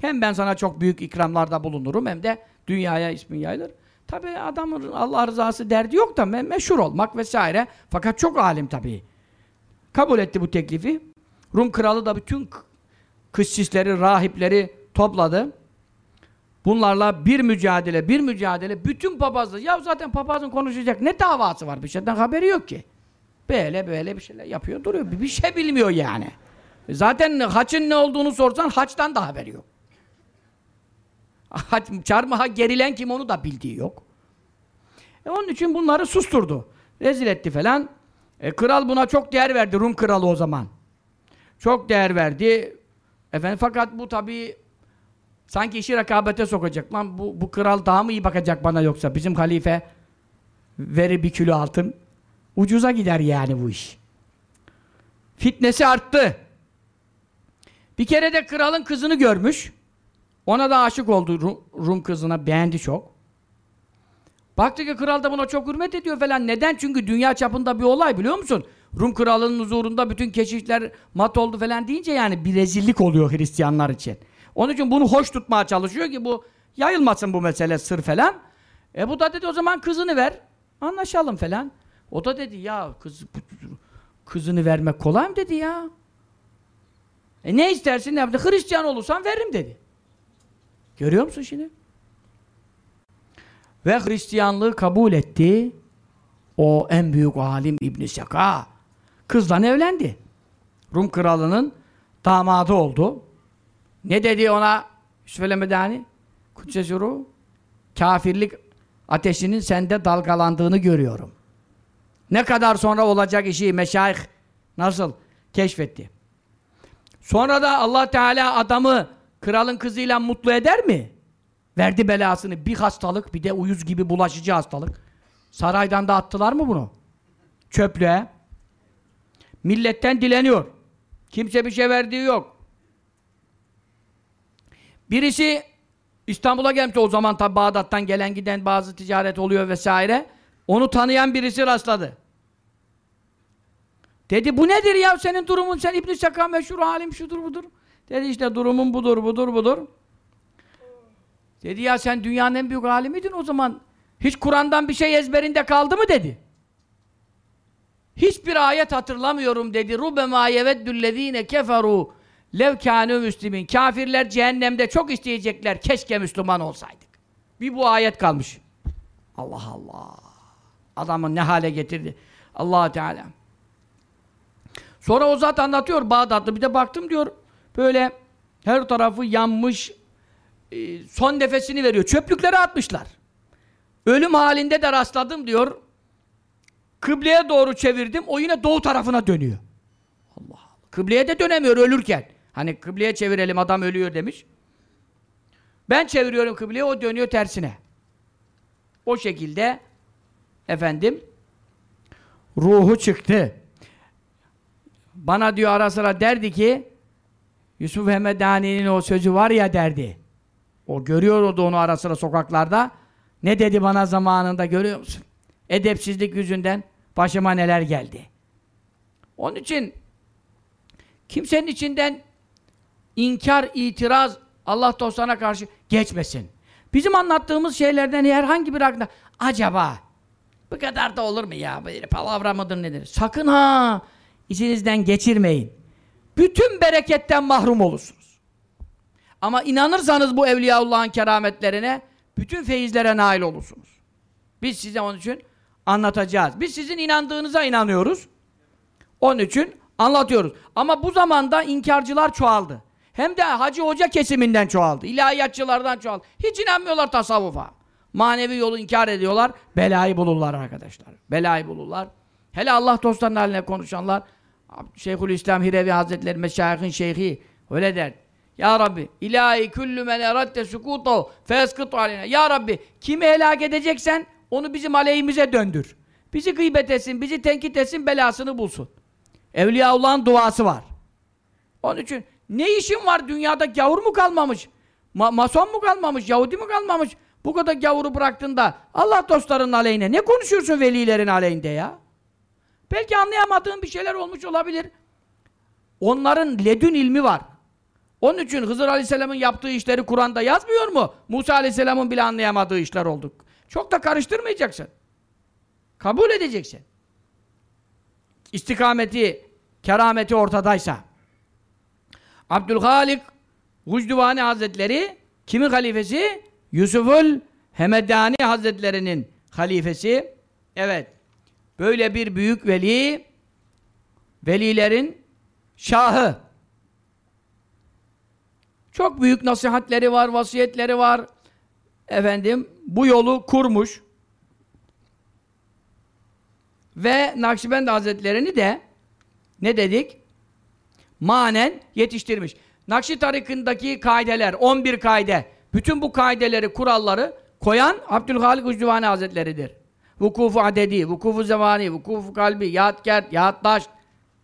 Hem ben sana çok büyük ikramlarda bulunurum hem de dünyaya ismin yayılır. Tabi adamın Allah rızası derdi yok da me meşhur olmak vesaire. Fakat çok alim tabii. Kabul etti bu teklifi. Rum kralı da bütün k- kıssisleri, rahipleri topladı. Bunlarla bir mücadele, bir mücadele, bütün papazlar. Ya zaten papazın konuşacak ne davası var? Bir şeyden haberi yok ki. Böyle böyle bir şeyler yapıyor, duruyor. Bir şey bilmiyor yani. Zaten haçın ne olduğunu sorsan haçtan da haberi yok. Haç, çarmıha gerilen kim onu da bildiği yok. E onun için bunları susturdu. Rezil etti falan. E, kral buna çok değer verdi. Rum kralı o zaman. Çok değer verdi. Efendim fakat bu tabii sanki işi rekabete sokacak. Lan bu, bu kral daha mı iyi bakacak bana yoksa? Bizim halife verir bir kilo altın. Ucuza gider yani bu iş. Fitnesi arttı. Bir kere de kralın kızını görmüş. Ona da aşık oldu Rum, kızına. Beğendi çok. Baktı ki kral da buna çok hürmet ediyor falan. Neden? Çünkü dünya çapında bir olay biliyor musun? Rum kralının huzurunda bütün keşişler mat oldu falan deyince yani bir rezillik oluyor Hristiyanlar için. Onun için bunu hoş tutmaya çalışıyor ki bu yayılmasın bu mesele sır falan. E bu da dedi o zaman kızını ver. Anlaşalım falan. O da dedi ya kız kızını vermek kolay mı dedi ya. E ne istersin ne yaptı? Hristiyan olursan veririm dedi. Görüyor musun şimdi? Ve Hristiyanlığı kabul etti. O en büyük alim İbn Seka. Kızla evlendi. Rum kralının damadı oldu. Ne dedi ona Yusuf el-Medani? Kudsesuru kafirlik ateşinin sende dalgalandığını görüyorum. Ne kadar sonra olacak işi meşayih nasıl keşfetti? Sonra da Allah Teala adamı kralın kızıyla mutlu eder mi? Verdi belasını. Bir hastalık, bir de uyuz gibi bulaşıcı hastalık. Saraydan da attılar mı bunu? Çöplüğe. Milletten dileniyor. Kimse bir şey verdiği yok. Birisi İstanbul'a gelmiş o zaman tabi Bağdat'tan gelen giden bazı ticaret oluyor vesaire. Onu tanıyan birisi rastladı. Dedi bu nedir ya senin durumun sen İbn-i Saka meşhur alim şudur budur. Dedi işte durumun budur budur budur. Dedi ya sen dünyanın en büyük alimiydin o zaman. Hiç Kur'an'dan bir şey ezberinde kaldı mı dedi. Hiçbir ayet hatırlamıyorum dedi. Rubema yeveddüllezine keferu lev kânû müslimin. Kafirler cehennemde çok isteyecekler. Keşke Müslüman olsaydık. Bir bu ayet kalmış. Allah Allah. Adamı ne hale getirdi. allah Teala. Sonra o zat anlatıyor Bağdat'ta. Bir de baktım diyor böyle her tarafı yanmış e, son nefesini veriyor. Çöplüklere atmışlar. Ölüm halinde de rastladım diyor. Kıbleye doğru çevirdim. O yine doğu tarafına dönüyor. Allah Allah. Kıbleye de dönemiyor ölürken. Hani kıbleye çevirelim adam ölüyor demiş. Ben çeviriyorum kıbleye o dönüyor tersine. O şekilde efendim ruhu çıktı. Bana diyor ara sıra derdi ki Yusuf Hemedani'nin o sözü var ya derdi. O görüyordu onu ara sıra sokaklarda. Ne dedi bana zamanında görüyor musun? Edepsizlik yüzünden başıma neler geldi. Onun için kimsenin içinden inkar, itiraz Allah dostlarına karşı geçmesin. Bizim anlattığımız şeylerden herhangi bir aklına acaba bu kadar da olur mu ya? Böyle palavra mıdır nedir? Sakın ha içinizden geçirmeyin. Bütün bereketten mahrum olursunuz. Ama inanırsanız bu Evliyaullah'ın kerametlerine bütün feyizlere nail olursunuz. Biz size onun için anlatacağız. Biz sizin inandığınıza inanıyoruz. Onun için anlatıyoruz. Ama bu zamanda inkarcılar çoğaldı. Hem de hacı hoca kesiminden çoğaldı. İlahiyatçılardan çoğaldı. Hiç inanmıyorlar tasavvufa. Manevi yolu inkar ediyorlar. Belayı bulurlar arkadaşlar. Belayı bulurlar. Hele Allah dostlarının haline konuşanlar Şeyhülislam Hirevi Hazretleri Meşayihin Şeyhi öyle der. Ya Rabbi ilahi küllü men eradde sukutu feskıtu aleyna. Ya Rabbi kimi helak edeceksen onu bizim aleyhimize döndür. Bizi gıybet etsin, bizi tenkit etsin, belasını bulsun. Evliyaullah'ın duası var. Onun için ne işin var dünyada gavur mu kalmamış? Ma mason mu kalmamış? Yahudi mi kalmamış? Bu kadar gavuru bıraktın da Allah dostlarının aleyhine ne konuşuyorsun velilerin aleyhinde ya? Belki anlayamadığın bir şeyler olmuş olabilir. Onların ledün ilmi var. Onun için Hızır Aleyhisselam'ın yaptığı işleri Kur'an'da yazmıyor mu? Musa Aleyhisselam'ın bile anlayamadığı işler olduk. Çok da karıştırmayacaksın. Kabul edeceksin. İstikameti, kerameti ortadaysa. Abdülhalik Gucduvani Hazretleri kimin halifesi? Yusuful Hemedani Hazretlerinin halifesi. Evet. Böyle bir büyük veli velilerin şahı. Çok büyük nasihatleri var, vasiyetleri var. Efendim bu yolu kurmuş. Ve Nakşibend Hazretlerini de ne dedik? Manen yetiştirmiş. Nakşi tarikındaki kaideler, 11 kaide, bütün bu kaideleri, kuralları koyan Abdülhalik Ucduvani Hazretleri'dir. Vukufu adedi, vukufu zamani, vukufu kalbi, yahtkar, yahddaş.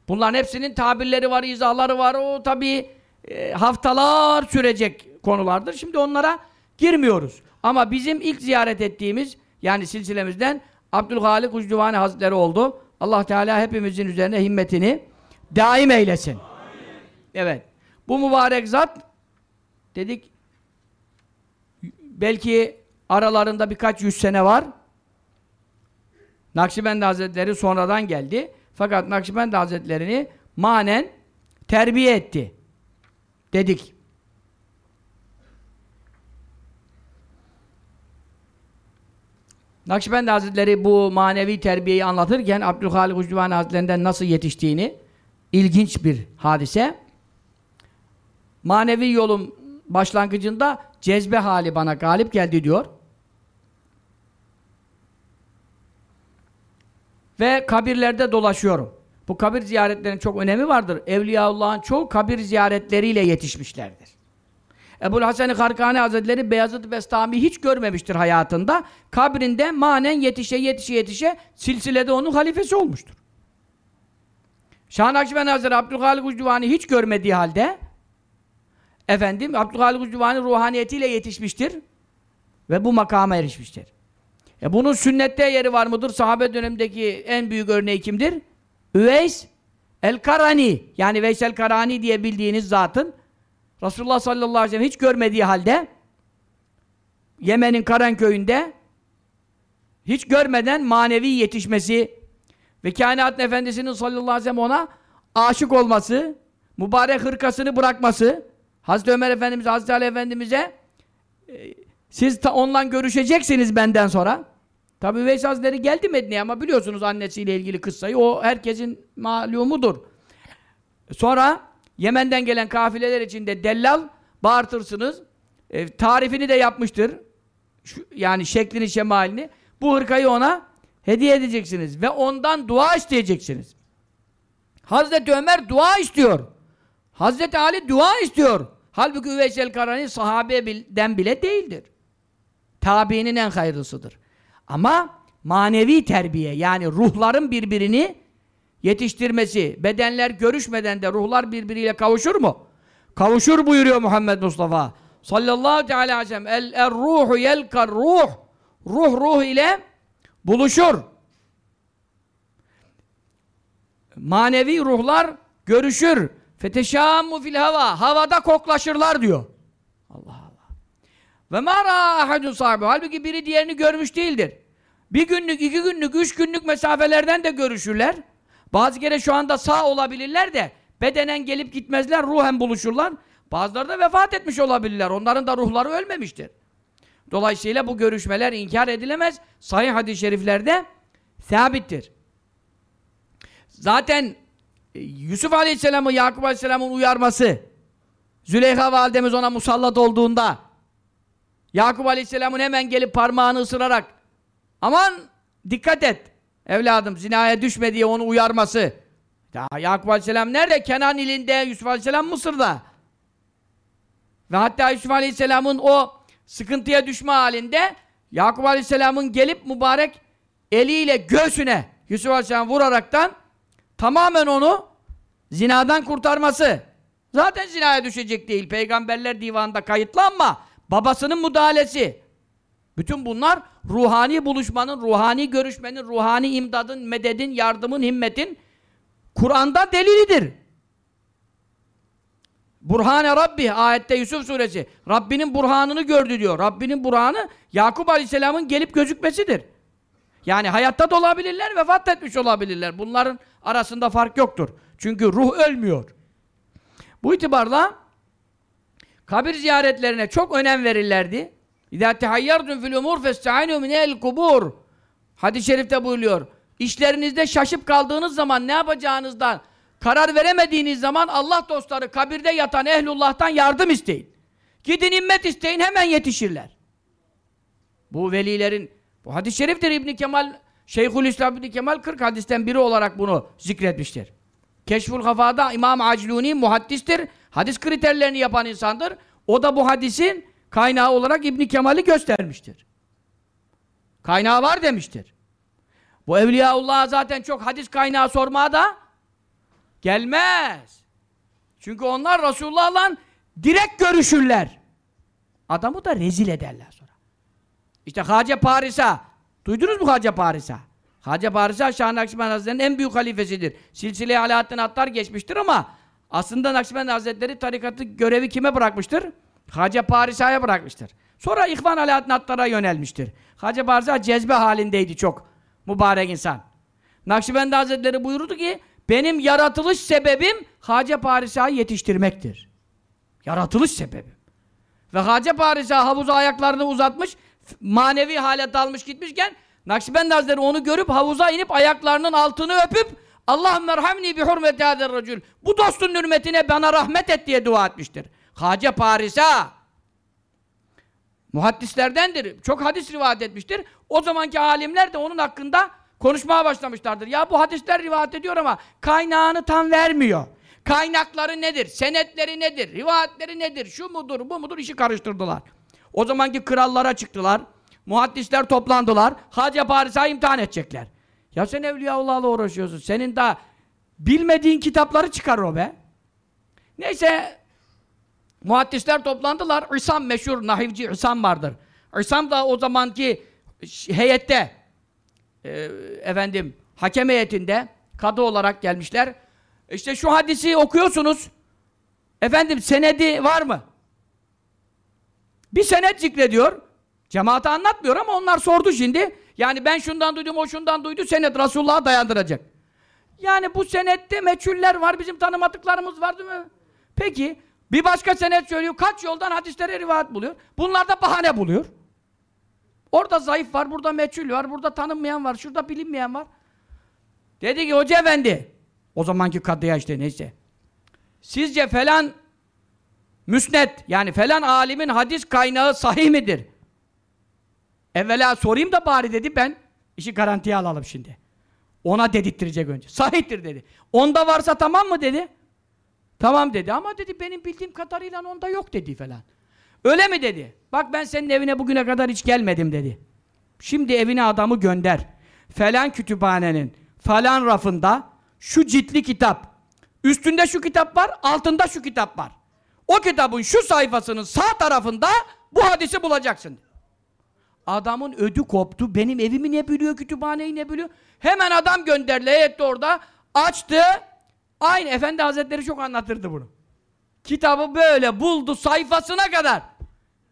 Bunların hepsinin tabirleri var, izahları var. O tabii e, haftalar sürecek konulardır. Şimdi onlara girmiyoruz. Ama bizim ilk ziyaret ettiğimiz yani silsilemizden Abdülhalik Ucduvani Hazretleri oldu. Allah Teala hepimizin üzerine himmetini daim eylesin. Amin. Evet. Bu mübarek zat dedik belki aralarında birkaç yüz sene var. Nakşibendi Hazretleri sonradan geldi. Fakat Nakşibendi Hazretlerini manen terbiye etti. Dedik. Nakşibendi Hazretleri bu manevi terbiyeyi anlatırken Abdülhalik Ucduvani Hazretlerinden nasıl yetiştiğini ilginç bir hadise. Manevi yolun başlangıcında cezbe hali bana galip geldi diyor. Ve kabirlerde dolaşıyorum. Bu kabir ziyaretlerinin çok önemi vardır. Evliyaullah'ın çoğu kabir ziyaretleriyle yetişmişlerdir. Ebu'l Hasan-ı Karkani Hazretleri Beyazıt Bestami hiç görmemiştir hayatında. Kabrinde manen yetişe yetişe yetişe silsilede onun halifesi olmuştur. Şah Nakşibendi Hazretleri Abdülhalik Ucduvani hiç görmediği halde efendim Abdülhalik Ucduvani ruhaniyetiyle yetişmiştir ve bu makama erişmiştir. E bunun sünnette yeri var mıdır? Sahabe dönemindeki en büyük örneği kimdir? Üveys el-Karani yani Veysel Karani diye bildiğiniz zatın Resulullah sallallahu aleyhi ve sellem hiç görmediği halde Yemen'in Karan köyünde hiç görmeden manevi yetişmesi ve kainatın efendisinin sallallahu aleyhi ve sellem ona aşık olması, mübarek hırkasını bırakması, Hazreti Ömer Efendimiz, Hazreti Ali Efendimiz'e e, siz onunla görüşeceksiniz benden sonra. Tabi Üveys Hazretleri geldi Medine'ye ama biliyorsunuz annesiyle ilgili kıssayı. O herkesin malumudur. Sonra Yemen'den gelen kafileler içinde dellal bağırtırsınız. E, tarifini de yapmıştır. Şu, yani şeklini, şemalini. Bu hırkayı ona hediye edeceksiniz. Ve ondan dua isteyeceksiniz. Hazreti Ömer dua istiyor. Hazreti Ali dua istiyor. Halbuki Üveysel Karani sahabeden bile değildir. Tabiinin en hayırlısıdır. Ama manevi terbiye yani ruhların birbirini yetiştirmesi, bedenler görüşmeden de ruhlar birbiriyle kavuşur mu? Kavuşur buyuruyor Muhammed Mustafa. Sallallahu teala aleyhi ve sellem. El er ruhu yelkar ruh. Ruh ruh ile buluşur. Manevi ruhlar görüşür. Feteşâmmu fil hava. Havada koklaşırlar diyor. Ve mâ râ ahadun sahibi. Halbuki biri diğerini görmüş değildir. Bir günlük, iki günlük, üç günlük mesafelerden de görüşürler. Bazı kere şu anda sağ olabilirler de bedenen gelip gitmezler, ruhen buluşurlar. Bazıları da vefat etmiş olabilirler. Onların da ruhları ölmemiştir. Dolayısıyla bu görüşmeler inkar edilemez. Sahih hadis-i şeriflerde sabittir. Zaten e, Yusuf Aleyhisselam'ı Yakup Aleyhisselam'ın uyarması Züleyha validemiz ona musallat olduğunda Yakup Aleyhisselam'ın hemen gelip parmağını ısırarak aman dikkat et evladım zinaya düşme diye onu uyarması daha Yakup Aleyhisselam nerede? Kenan ilinde Yusuf Aleyhisselam Mısır'da ve hatta Yusuf Aleyhisselam'ın o sıkıntıya düşme halinde Yakup Aleyhisselam'ın gelip mübarek eliyle göğsüne Yusuf Aleyhisselam vuraraktan tamamen onu zinadan kurtarması. Zaten zinaya düşecek değil. Peygamberler divanında kayıtlı ama babasının müdahalesi. Bütün bunlar ruhani buluşmanın, ruhani görüşmenin, ruhani imdadın, mededin, yardımın, himmetin Kur'an'da delilidir. Burhane Rabbi ayette Yusuf suresi. Rabbinin burhanını gördü diyor. Rabbinin burhanı Yakup Aleyhisselam'ın gelip gözükmesidir. Yani hayatta da olabilirler, vefat etmiş olabilirler. Bunların arasında fark yoktur. Çünkü ruh ölmüyor. Bu itibarla kabir ziyaretlerine çok önem verirlerdi. İzâ tehayyerdun fil umur festa'inu minel kubur. Hadis-i şerifte buyuruyor. İşlerinizde şaşıp kaldığınız zaman ne yapacağınızdan karar veremediğiniz zaman Allah dostları kabirde yatan ehlullah'tan yardım isteyin. Gidin immet isteyin hemen yetişirler. Bu velilerin bu hadis-i şeriftir İbn Kemal Şeyhülislam İbn Kemal 40 hadisten biri olarak bunu zikretmiştir. Keşful Hafa'da İmam Acluni muhaddistir. Hadis kriterlerini yapan insandır. O da bu hadisin kaynağı olarak İbn Kemal'i göstermiştir. Kaynağı var demiştir. Bu Evliyaullah'a zaten çok hadis kaynağı sormaya da gelmez. Çünkü onlar Resulullah'la direkt görüşürler. Adamı da rezil ederler sonra. İşte Hace Parisa. Duydunuz mu Hace Parisa? Hace Parisa Şah Nakşibend Hazretleri'nin en büyük halifesidir. Silsile-i Alaaddin Attar geçmiştir ama aslında Nakşibend Hazretleri tarikatı görevi kime bırakmıştır? Hace Parisa'ya bırakmıştır. Sonra İhvan Alaaddin Attar'a yönelmiştir. Hace Parisa cezbe halindeydi çok. Mübarek insan. Nakşibendi Hazretleri buyurdu ki benim yaratılış sebebim Hace Parisa'yı yetiştirmektir. Yaratılış sebebim. Ve Hace Parisa havuza ayaklarını uzatmış manevi hale dalmış gitmişken Nakşibendi Hazretleri onu görüp havuza inip ayaklarının altını öpüp Allahümme erhamni bi hurmeti hader racül bu dostun hürmetine bana rahmet et diye dua etmiştir. Hace Parisa muhaddislerdendir. Çok hadis rivayet etmiştir. O zamanki alimler de onun hakkında konuşmaya başlamışlardır. Ya bu hadisler rivayet ediyor ama kaynağını tam vermiyor. Kaynakları nedir? Senetleri nedir? Rivayetleri nedir? Şu mudur, bu mudur? işi karıştırdılar. O zamanki krallara çıktılar. Muhaddisler toplandılar. Hacı Parisa'yı imtihan edecekler. Ya sen Evliyaullah'la uğraşıyorsun. Senin daha bilmediğin kitapları çıkar o be. Neyse muhaddisler toplandılar. İsam meşhur nahivci İsam vardır. İsam da o zamanki heyette e, efendim hakem heyetinde kadı olarak gelmişler. İşte şu hadisi okuyorsunuz. Efendim senedi var mı? Bir senet zikrediyor. Cemaate anlatmıyor ama onlar sordu şimdi. Yani ben şundan duydum, o şundan duydu. Senet Resulullah'a dayandıracak. Yani bu senette meçhuller var, bizim tanımadıklarımız var değil mi? Peki, bir başka senet söylüyor. Kaç yoldan hadislere rivayet buluyor. Bunlar da bahane buluyor. Orada zayıf var, burada meçhul var, burada tanınmayan var, şurada bilinmeyen var. Dedi ki hoca efendi, o zamanki kadıya işte neyse. Sizce falan müsnet, yani falan alimin hadis kaynağı sahih midir? Evvela sorayım da bari dedi ben işi garantiye alalım şimdi. Ona dedirttirecek önce. Sahihtir dedi. Onda varsa tamam mı dedi. Tamam dedi ama dedi benim bildiğim kadarıyla onda yok dedi falan. Öyle mi dedi. Bak ben senin evine bugüne kadar hiç gelmedim dedi. Şimdi evine adamı gönder. Falan kütüphanenin falan rafında şu ciltli kitap. Üstünde şu kitap var, altında şu kitap var. O kitabın şu sayfasının sağ tarafında bu hadisi bulacaksın. Adamın ödü koptu. Benim evimi ne biliyor, kütüphaneyi ne biliyor? Hemen adam gönderdi. Heyette orada açtı. Aynı Efendi Hazretleri çok anlatırdı bunu. Kitabı böyle buldu sayfasına kadar.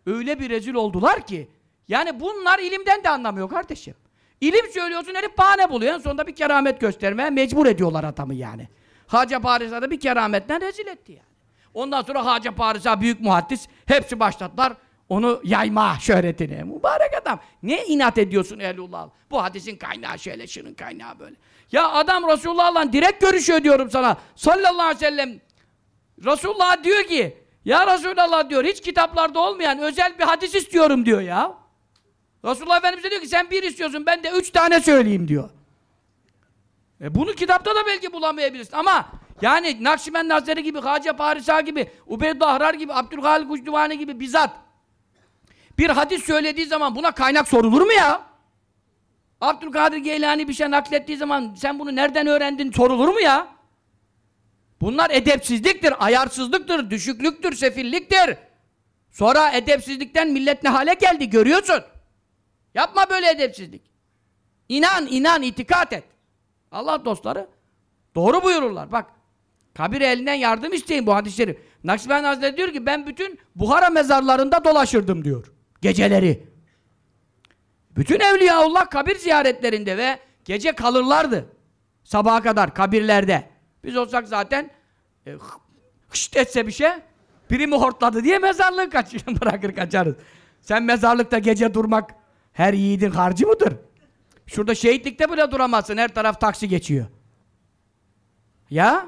Öyle bir rezil oldular ki. Yani bunlar ilimden de anlamıyor kardeşim. İlim söylüyorsun herif bahane buluyor. En sonunda bir keramet göstermeye mecbur ediyorlar adamı yani. Hacı Parisa'da bir kerametten rezil etti yani. Ondan sonra Hacı Parisa büyük muhaddis. Hepsi başladılar. Onu yayma şöhretini. Mübarek adam. Ne inat ediyorsun Ehlullah? Bu hadisin kaynağı şöyle, şunun kaynağı böyle. Ya adam Resulullah'la direkt görüşüyor diyorum sana. Sallallahu aleyhi ve sellem. Resulullah diyor ki, ya Resulallah diyor, hiç kitaplarda olmayan özel bir hadis istiyorum diyor ya. Resulullah Efendimiz diyor ki, sen bir istiyorsun, ben de üç tane söyleyeyim diyor. E bunu kitapta da belki bulamayabilirsin ama yani Nakşibendi Hazretleri gibi, Hacı Parisa gibi, Ubeydullah Ahrar gibi, Abdülhalik Ucduvani gibi bizzat bir hadis söylediği zaman buna kaynak sorulur mu ya? Abdülkadir Geylani bir şey naklettiği zaman sen bunu nereden öğrendin sorulur mu ya? Bunlar edepsizliktir, ayarsızlıktır, düşüklüktür, sefilliktir. Sonra edepsizlikten millet ne hale geldi görüyorsun. Yapma böyle edepsizlik. İnan, inan, itikat et. Allah dostları doğru buyururlar. Bak, kabir elinden yardım isteyin bu hadisleri. Nakşibendi Hazretleri diyor ki ben bütün Buhara mezarlarında dolaşırdım diyor. Geceleri. Bütün Evliyaullah kabir ziyaretlerinde ve gece kalırlardı. Sabaha kadar kabirlerde. Biz olsak zaten e, hışt etse bir şey biri mi hortladı diye mezarlığı kaç bırakır kaçarız. Sen mezarlıkta gece durmak her yiğidin harcı mıdır? Şurada şehitlikte bile duramazsın. Her taraf taksi geçiyor. Ya?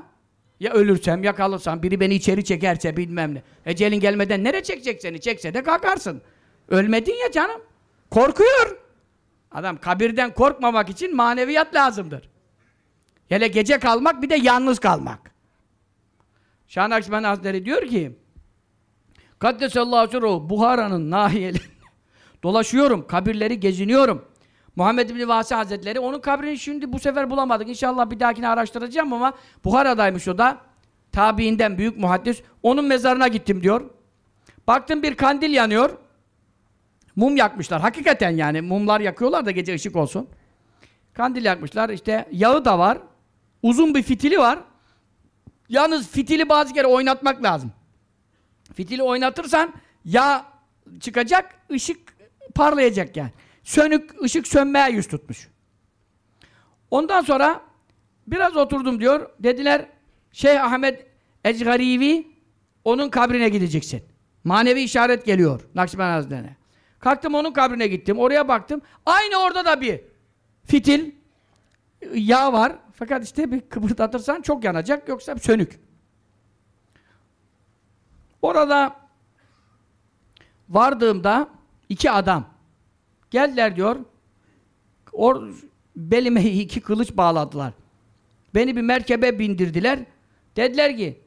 Ya ölürsem, ya kalırsam, biri beni içeri çekerse bilmem ne. Ecelin gelmeden nereye çekecek seni? Çekse de kalkarsın. Ölmedin ya canım. Korkuyor. Adam kabirden korkmamak için maneviyat lazımdır. Hele gece kalmak bir de yalnız kalmak. Şah Nakşibendi Hazretleri diyor ki Kaddesallahu sürruhu Buhara'nın nahiyelerinde dolaşıyorum, kabirleri geziniyorum. Muhammed bin Vasi Hazretleri onun kabrini şimdi bu sefer bulamadık. İnşallah bir dahakine araştıracağım ama Buhara'daymış o da. Tabiinden büyük muhaddis. Onun mezarına gittim diyor. Baktım bir kandil yanıyor. Mum yakmışlar. Hakikaten yani mumlar yakıyorlar da gece ışık olsun. Kandil yakmışlar. İşte yağı da var. Uzun bir fitili var. Yalnız fitili bazı kere oynatmak lazım. Fitili oynatırsan yağ çıkacak, ışık parlayacak yani. Sönük, ışık sönmeye yüz tutmuş. Ondan sonra biraz oturdum diyor. Dediler Şeyh Ahmet Ecgarivi onun kabrine gideceksin. Manevi işaret geliyor Nakşibendi Hazretleri'ne. Kalktım onun kabrine gittim. Oraya baktım. Aynı orada da bir fitil yağ var. Fakat işte bir kıpırdatırsan çok yanacak. Yoksa sönük. Orada vardığımda iki adam geldiler diyor. Or, belime iki kılıç bağladılar. Beni bir merkebe bindirdiler. Dediler ki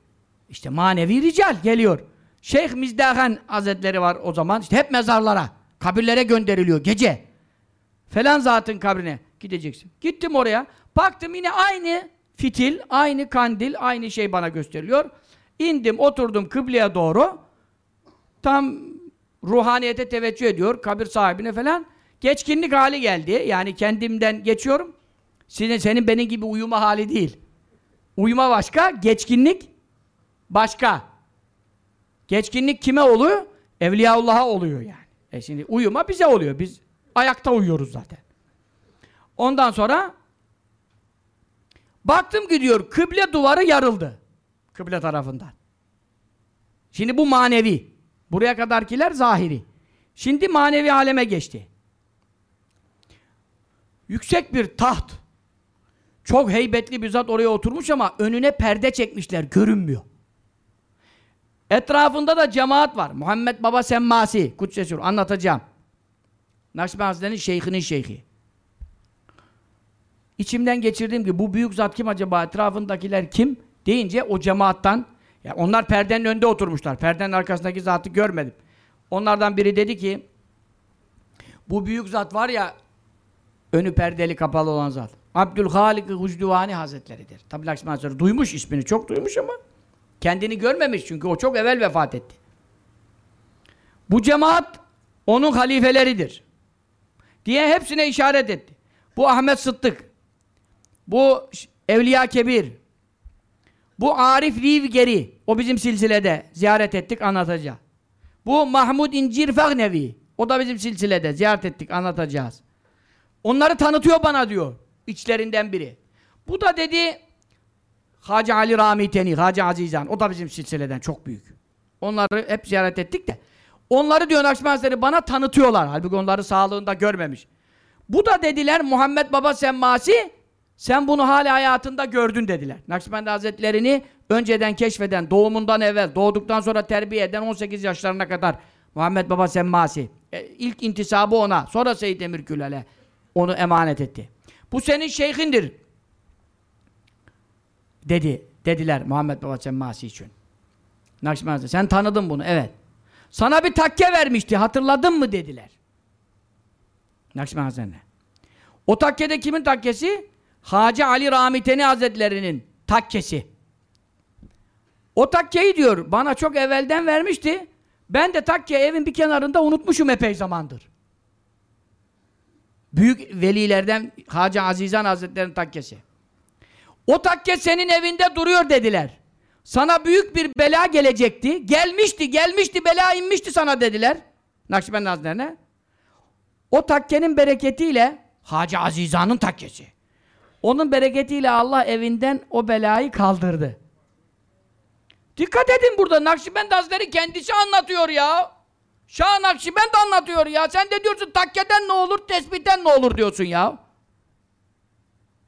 işte manevi rical geliyor. Şeyh Mizdahan Hazretleri var o zaman. İşte hep mezarlara, kabirlere gönderiliyor gece. Falan zatın kabrine gideceksin. Gittim oraya. Baktım yine aynı fitil, aynı kandil, aynı şey bana gösteriliyor. İndim, oturdum kıbleye doğru. Tam ruhaniyete teveccüh ediyor, kabir sahibine falan. Geçkinlik hali geldi. Yani kendimden geçiyorum. Senin, senin benim gibi uyuma hali değil. Uyuma başka, geçkinlik başka. Geçkinlik kime oluyor? Evliyaullah'a oluyor yani. E şimdi uyuma bize oluyor. Biz ayakta uyuyoruz zaten. Ondan sonra baktım gidiyor kıble duvarı yarıldı. Kıble tarafından. Şimdi bu manevi. Buraya kadarkiler zahiri. Şimdi manevi aleme geçti. Yüksek bir taht. Çok heybetli bir zat oraya oturmuş ama önüne perde çekmişler. Görünmüyor. Etrafında da cemaat var. Muhammed Baba Semmasi. Kudsesur. Anlatacağım. Nakşibendi Hazretleri'nin şeyhinin şeyhi. İçimden geçirdiğim ki bu büyük zat kim acaba? Etrafındakiler kim? Deyince o cemaattan ya onlar perdenin önünde oturmuşlar. Perdenin arkasındaki zatı görmedim. Onlardan biri dedi ki bu büyük zat var ya önü perdeli kapalı olan zat. Abdülhalik Hucduvani Hazretleri'dir. Tabi Nakşibendi Hazretleri duymuş ismini çok duymuş ama kendini görmemiş çünkü o çok evvel vefat etti. Bu cemaat onun halifeleridir. Diye hepsine işaret etti. Bu Ahmet Sıddık, bu Evliya Kebir, bu Arif Rivgeri, o bizim silsilede ziyaret ettik, anlatacağız. Bu Mahmud İncir Fagnevi, o da bizim silsilede ziyaret ettik, anlatacağız. Onları tanıtıyor bana diyor, içlerinden biri. Bu da dedi, Hacı Ali Ramiteni, Hacı Azizan. O da bizim silsileden çok büyük. Onları hep ziyaret ettik de. Onları diyor Nakşibendi bana tanıtıyorlar. Halbuki onları sağlığında görmemiş. Bu da dediler Muhammed Baba Semmasi sen bunu hala hayatında gördün dediler. Nakşibendi Hazretlerini önceden keşfeden, doğumundan evvel, doğduktan sonra terbiye eden 18 yaşlarına kadar Muhammed Baba Semmasi. E, ilk intisabı ona. Sonra Seyyid Emir Gülal'e onu emanet etti. Bu senin şeyhindir. Dedi. Dediler Muhammed Baba Semmasi için. Nakşibendi Hazretleri sen tanıdın bunu. Evet. Sana bir takke vermişti. Hatırladın mı dediler. Nakşibendi Hazretleri. O takkede kimin takkesi? Hacı Ali Ramiteni Hazretlerinin takkesi. O takkeyi diyor bana çok evvelden vermişti. Ben de takke evin bir kenarında unutmuşum epey zamandır. Büyük velilerden Hacı Azizan Hazretleri'nin takkesi. O takke senin evinde duruyor dediler. Sana büyük bir bela gelecekti. Gelmişti, gelmişti, bela inmişti sana dediler. Nakşibendi Hazretlerine. O takkenin bereketiyle Hacı Azizan'ın takkesi. Onun bereketiyle Allah evinden o belayı kaldırdı. Dikkat edin burada Nakşibendi Hazretleri kendisi anlatıyor ya. Şah Nakşibend anlatıyor ya. Sen de diyorsun takkeden ne olur, tesbihten ne olur diyorsun ya.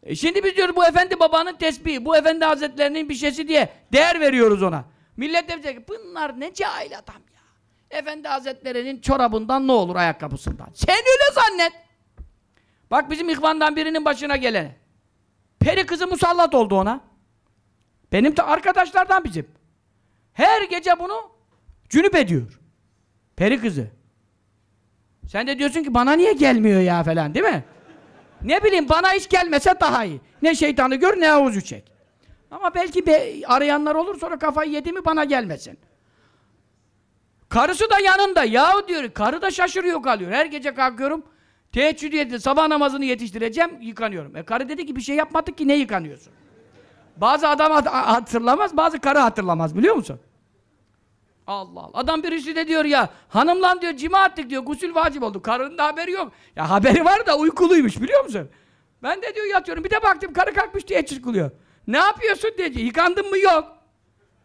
E şimdi biz diyoruz bu efendi babanın tesbihi, bu efendi hazretlerinin bir şeysi diye değer veriyoruz ona. Millet de diyecek bunlar ne cahil adam ya. Efendi hazretlerinin çorabından ne olur ayakkabısından. Sen öyle zannet. Bak bizim ihvandan birinin başına gelene. Peri kızı musallat oldu ona. Benim de arkadaşlardan bizim. Her gece bunu cünüp ediyor. Peri kızı. Sen de diyorsun ki bana niye gelmiyor ya falan değil mi? Ne bileyim bana hiç gelmese daha iyi. Ne şeytanı gör ne havuzu çek. Ama belki be, arayanlar olur sonra kafayı yedi mi bana gelmesin. Karısı da yanında. Yahu diyor karı da şaşırıyor kalıyor. Her gece kalkıyorum. Teheccüd yedi, sabah namazını yetiştireceğim, yıkanıyorum. E karı dedi ki bir şey yapmadık ki ne yıkanıyorsun? Bazı adam hat hatırlamaz, bazı karı hatırlamaz biliyor musun? Allah Allah. Adam birisi de diyor ya, hanımlan diyor cima ettik diyor, gusül vacip oldu. Karının da haberi yok. Ya haberi var da uykuluymuş biliyor musun? Ben de diyor yatıyorum, bir de baktım karı kalkmış diye çıkılıyor. Ne yapıyorsun diye, yıkandın mı yok.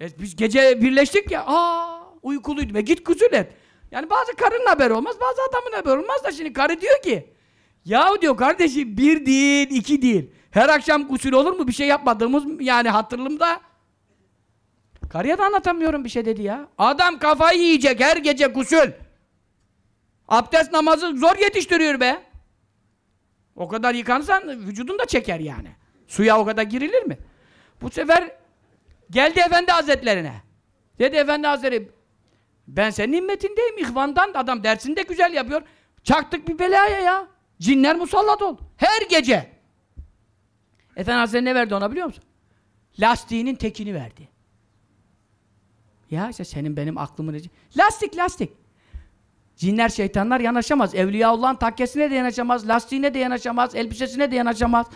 E biz gece birleştik ya, aa uykuluydum. E git gusül et. Yani bazı karının haberi olmaz, bazı adamın haberi olmaz da şimdi karı diyor ki Yahu diyor kardeşim bir değil, iki değil. Her akşam gusül olur mu? Bir şey yapmadığımız yani hatırlımda. Karıya da anlatamıyorum bir şey dedi ya. Adam kafayı yiyecek her gece gusül. Abdest namazı zor yetiştiriyor be. O kadar yıkansan vücudun da çeker yani. Suya o kadar girilir mi? Bu sefer geldi Efendi Hazretlerine. Dedi Efendi Hazretleri ben senin himmetindeyim, ihvandan adam dersinde güzel yapıyor. Çaktık bir belaya ya. Cinler musallat oldu. Her gece. Efendi Hazretleri ne verdi ona biliyor musun? Lastiğinin tekini verdi. Ya işte senin benim aklımın... Lastik, lastik. Cinler, şeytanlar yanaşamaz. Evliyaullah'ın takkesine de yanaşamaz, lastiğine de yanaşamaz, elbisesine de yanaşamaz.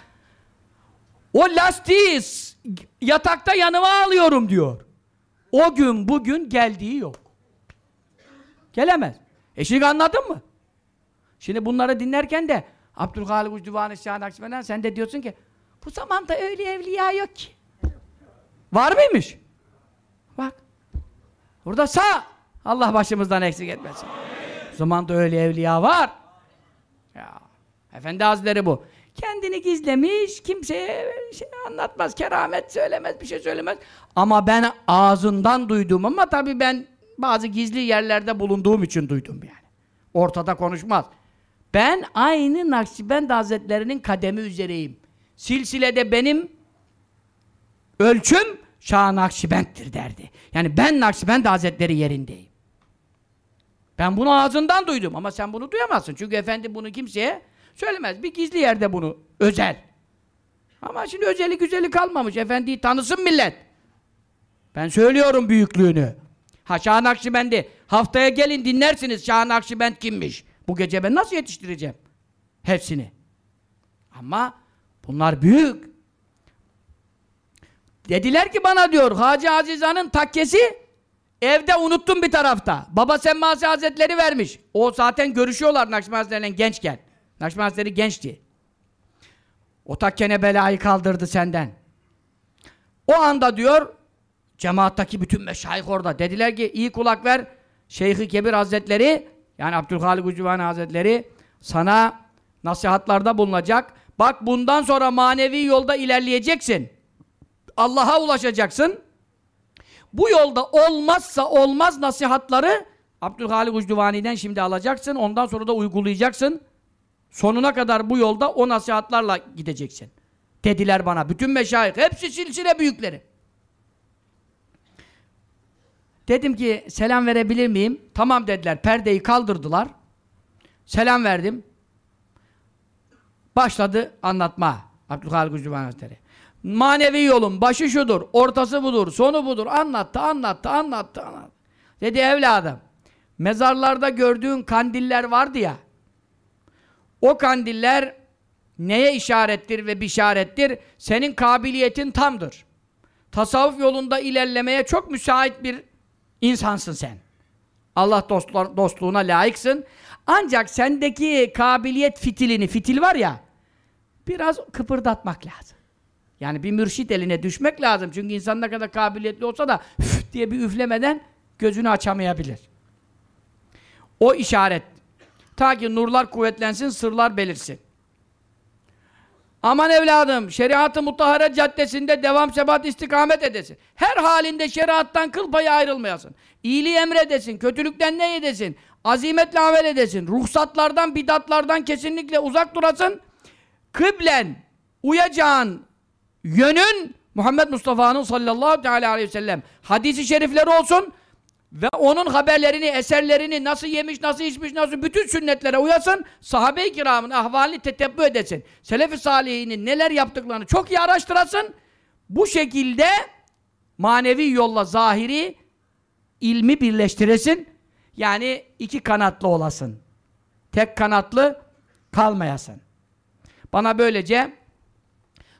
O lastiği yatakta yanıma alıyorum diyor. O gün bugün geldiği yok. Gelemez. E şimdi anladın mı? Şimdi bunları dinlerken de Abdülhalik Ucduvanı Şah Nakşibendi sen de diyorsun ki bu zamanda öyle evliya yok ki. Var mıymış? Burada sağ. Allah başımızdan eksik etmesin. Bu zamanda öyle evliya var. Ya. Efendi Hazretleri bu. Kendini gizlemiş, kimseye şey anlatmaz, keramet söylemez, bir şey söylemez. Ama ben ağzından duydum ama tabii ben bazı gizli yerlerde bulunduğum için duydum yani. Ortada konuşmaz. Ben aynı Nakşibend Hazretlerinin kademi üzereyim. Silsilede benim ölçüm Şah Nakşibend'dir derdi. Yani ben Nakşibend Hazretleri yerindeyim. Ben bunu ağzından duydum ama sen bunu duyamazsın. Çünkü efendi bunu kimseye söylemez. Bir gizli yerde bunu özel. Ama şimdi özeli güzeli kalmamış. Efendiyi tanısın millet. Ben söylüyorum büyüklüğünü. Ha Şah Nakşibendi. Haftaya gelin dinlersiniz Şah Nakşibend kimmiş. Bu gece ben nasıl yetiştireceğim? Hepsini. Ama bunlar büyük. Dediler ki bana diyor Hacı Aziza'nın takkesi evde unuttum bir tarafta. Baba Semmasi Hazretleri vermiş. O zaten görüşüyorlar Nakşibendi Hazretleri'yle gençken. Nakşibendi Hazretleri gençti. O takkene belayı kaldırdı senden. O anda diyor cemaattaki bütün meşayih orada. Dediler ki iyi kulak ver. Şeyh-i Kebir Hazretleri yani Abdülhalik Ucuvani Hazretleri sana nasihatlarda bulunacak. Bak bundan sonra manevi yolda ilerleyeceksin. Allah'a ulaşacaksın. Bu yolda olmazsa olmaz nasihatları Abdülhalik Ucduvani'den şimdi alacaksın. Ondan sonra da uygulayacaksın. Sonuna kadar bu yolda o nasihatlarla gideceksin. Dediler bana. Bütün meşayih. Hepsi silsile büyükleri. Dedim ki selam verebilir miyim? Tamam dediler. Perdeyi kaldırdılar. Selam verdim. Başladı anlatma. Abdülhalik Ucduvani Hazretleri. Manevi yolun başı şudur, ortası budur, sonu budur. Anlattı, anlattı, anlattı, anlattı. Dedi evladım, mezarlarda gördüğün kandiller vardı ya, o kandiller neye işarettir ve bişarettir? Senin kabiliyetin tamdır. Tasavvuf yolunda ilerlemeye çok müsait bir insansın sen. Allah dostlar, dostluğuna layıksın. Ancak sendeki kabiliyet fitilini, fitil var ya, biraz kıpırdatmak lazım. Yani bir mürşit eline düşmek lazım. Çünkü insan ne kadar kabiliyetli olsa da üf diye bir üflemeden gözünü açamayabilir. O işaret. Ta ki nurlar kuvvetlensin, sırlar belirsin. Aman evladım, şeriatı mutahhara caddesinde devam sebat istikamet edesin. Her halinde şeriattan kıl payı ayrılmayasın. İyiliği emredesin, kötülükten ne edesin? Azimetle amel edesin. Ruhsatlardan, bidatlardan kesinlikle uzak durasın. Kıblen, uyacağın yönün Muhammed Mustafa'nın sallallahu teala aleyhi ve sellem hadisi şerifleri olsun ve onun haberlerini, eserlerini nasıl yemiş, nasıl içmiş, nasıl bütün sünnetlere uyasın. Sahabe-i kiramın ahvalini tetebbü edesin. Selefi salihinin neler yaptıklarını çok iyi araştırasın. Bu şekilde manevi yolla zahiri ilmi birleştiresin. Yani iki kanatlı olasın. Tek kanatlı kalmayasın. Bana böylece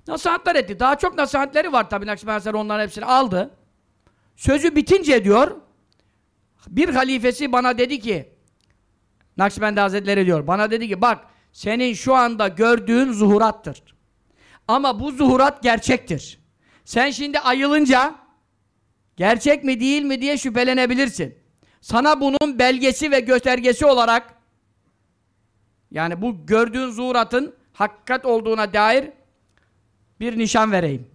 nasihatler etti. Daha çok nasihatleri var tabi Nakşibendi onların hepsini aldı. Sözü bitince diyor bir halifesi bana dedi ki Nakşibendi Hazretleri diyor bana dedi ki bak senin şu anda gördüğün zuhurattır. Ama bu zuhurat gerçektir. Sen şimdi ayılınca gerçek mi değil mi diye şüphelenebilirsin. Sana bunun belgesi ve göstergesi olarak yani bu gördüğün zuhuratın hakikat olduğuna dair bir nişan vereyim.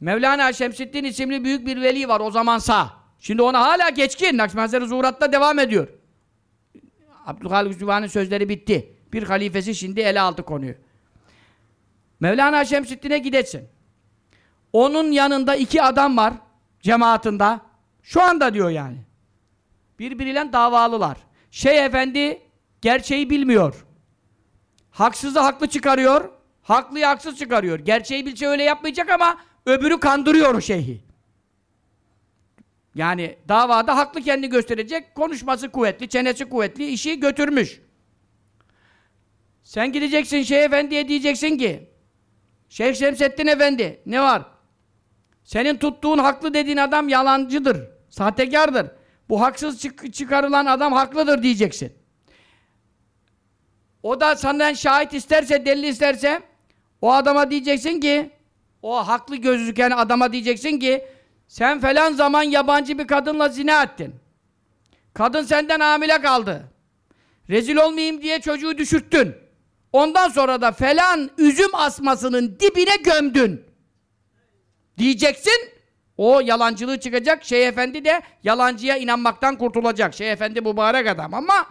Mevlana Şemseddin isimli büyük bir veli var o zaman sağ. Şimdi ona hala geçkin. Nakşibendi Zuhurat'ta devam ediyor. Abdülhalik Zübhan'ın sözleri bitti. Bir halifesi şimdi ele aldı konuyu. Mevlana Şemseddin'e gidesin. Onun yanında iki adam var cemaatinde. Şu anda diyor yani. Birbiriyle davalılar. Şeyh efendi gerçeği bilmiyor. Haksızı haklı çıkarıyor. Haklıyı haksız çıkarıyor. Gerçeği bilse öyle yapmayacak ama öbürü kandırıyor o şeyhi. Yani davada haklı kendi gösterecek. Konuşması kuvvetli, çenesi kuvvetli, işi götürmüş. Sen gideceksin Şeyh Efendi'ye diyeceksin ki Şeyh Şemsettin Efendi ne var? Senin tuttuğun haklı dediğin adam yalancıdır, sahtekardır. Bu haksız çık çıkarılan adam haklıdır diyeceksin. O da senden şahit isterse, delil isterse o adama diyeceksin ki o haklı gözüken adama diyeceksin ki sen falan zaman yabancı bir kadınla zina ettin. Kadın senden hamile kaldı. Rezil olmayayım diye çocuğu düşürttün. Ondan sonra da falan üzüm asmasının dibine gömdün. Diyeceksin. O yalancılığı çıkacak. Şeyh Efendi de yalancıya inanmaktan kurtulacak. Şeyh Efendi mübarek adam ama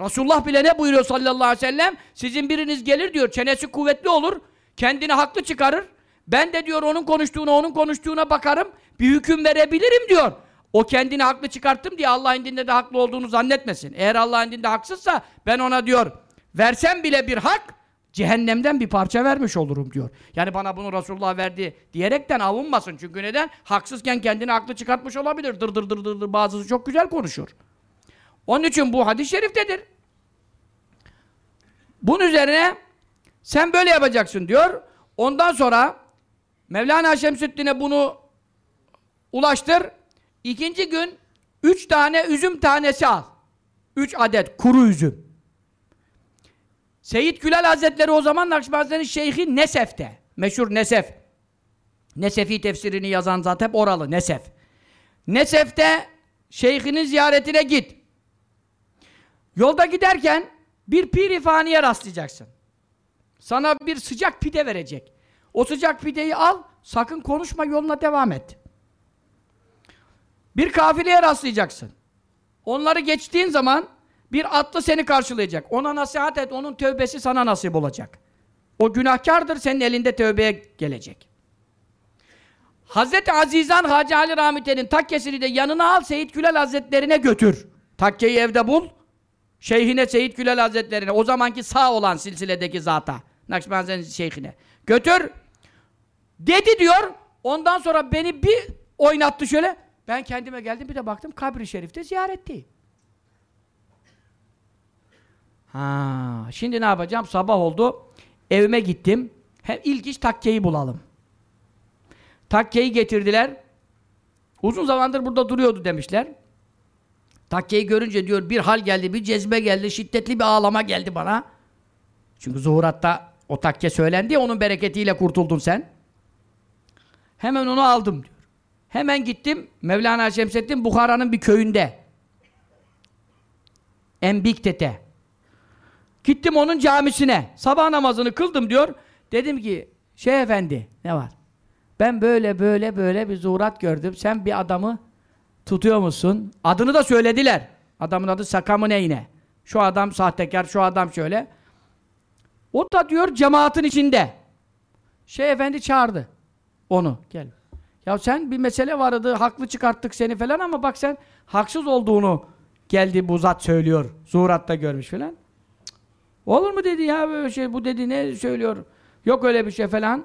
Resulullah bile ne buyuruyor sallallahu aleyhi ve sellem? Sizin biriniz gelir diyor, çenesi kuvvetli olur, kendini haklı çıkarır. Ben de diyor onun konuştuğuna, onun konuştuğuna bakarım, bir hüküm verebilirim diyor. O kendini haklı çıkarttım diye Allah indinde de haklı olduğunu zannetmesin. Eğer Allah indinde haksızsa ben ona diyor, versem bile bir hak, cehennemden bir parça vermiş olurum diyor. Yani bana bunu Resulullah verdi diyerekten avunmasın. Çünkü neden? Haksızken kendini haklı çıkartmış olabilir. Dır dır dır dır, dır. bazısı çok güzel konuşur. Onun için bu hadis-i şeriftedir. Bunun üzerine sen böyle yapacaksın diyor. Ondan sonra Mevlana Şemsüddin'e bunu ulaştır. İkinci gün üç tane üzüm tanesi al. Üç adet kuru üzüm. Seyyid Gülal Hazretleri o zaman Nakşibendi Şeyhi Nesef'te. Meşhur Nesef. Nesefi tefsirini yazan zat hep oralı, Nesef. Nesef'te şeyhinin ziyaretine git. Yolda giderken bir pirifaniye rastlayacaksın. Sana bir sıcak pide verecek. O sıcak pideyi al, sakın konuşma yoluna devam et. Bir kafileye rastlayacaksın. Onları geçtiğin zaman bir atlı seni karşılayacak. Ona nasihat et, onun tövbesi sana nasip olacak. O günahkardır, senin elinde tövbeye gelecek. Hazreti Azizan Hacı Ali Rahmetli'nin takkesini de yanına al, Seyit Gülel Hazretlerine götür. Takkeyi evde bul, Şeyhine Seyit Gülel Hazretlerine, o zamanki sağ olan silsiledeki zata, Nakşibendi'nin şeyhine. Götür, dedi diyor, ondan sonra beni bir oynattı şöyle, ben kendime geldim bir de baktım kabri şerifte ziyaretteyim. Ha, şimdi ne yapacağım? Sabah oldu. Evime gittim. Hem ilk iş takkeyi bulalım. Takkeyi getirdiler. Uzun zamandır burada duruyordu demişler. Takkeyi görünce diyor bir hal geldi, bir cezbe geldi, şiddetli bir ağlama geldi bana. Çünkü zuhuratta o takke söylendi ya, onun bereketiyle kurtuldun sen. Hemen onu aldım diyor. Hemen gittim Mevlana Şemsettin Bukhara'nın bir köyünde. Embiktet'e. Gittim onun camisine. Sabah namazını kıldım diyor. Dedim ki, şey efendi, ne var? Ben böyle böyle böyle bir zuhurat gördüm. Sen bir adamı tutuyor musun? Adını da söylediler. Adamın adı Sakamı Neyne. Şu adam sahtekar, şu adam şöyle. O da diyor cemaatin içinde. Şey efendi çağırdı onu. Gel. Ya sen bir mesele vardı, haklı çıkarttık seni falan ama bak sen haksız olduğunu geldi bu zat söylüyor. Zuhuratta görmüş falan. Olur mu dedi ya böyle şey, bu dedi ne söylüyor? Yok öyle bir şey falan.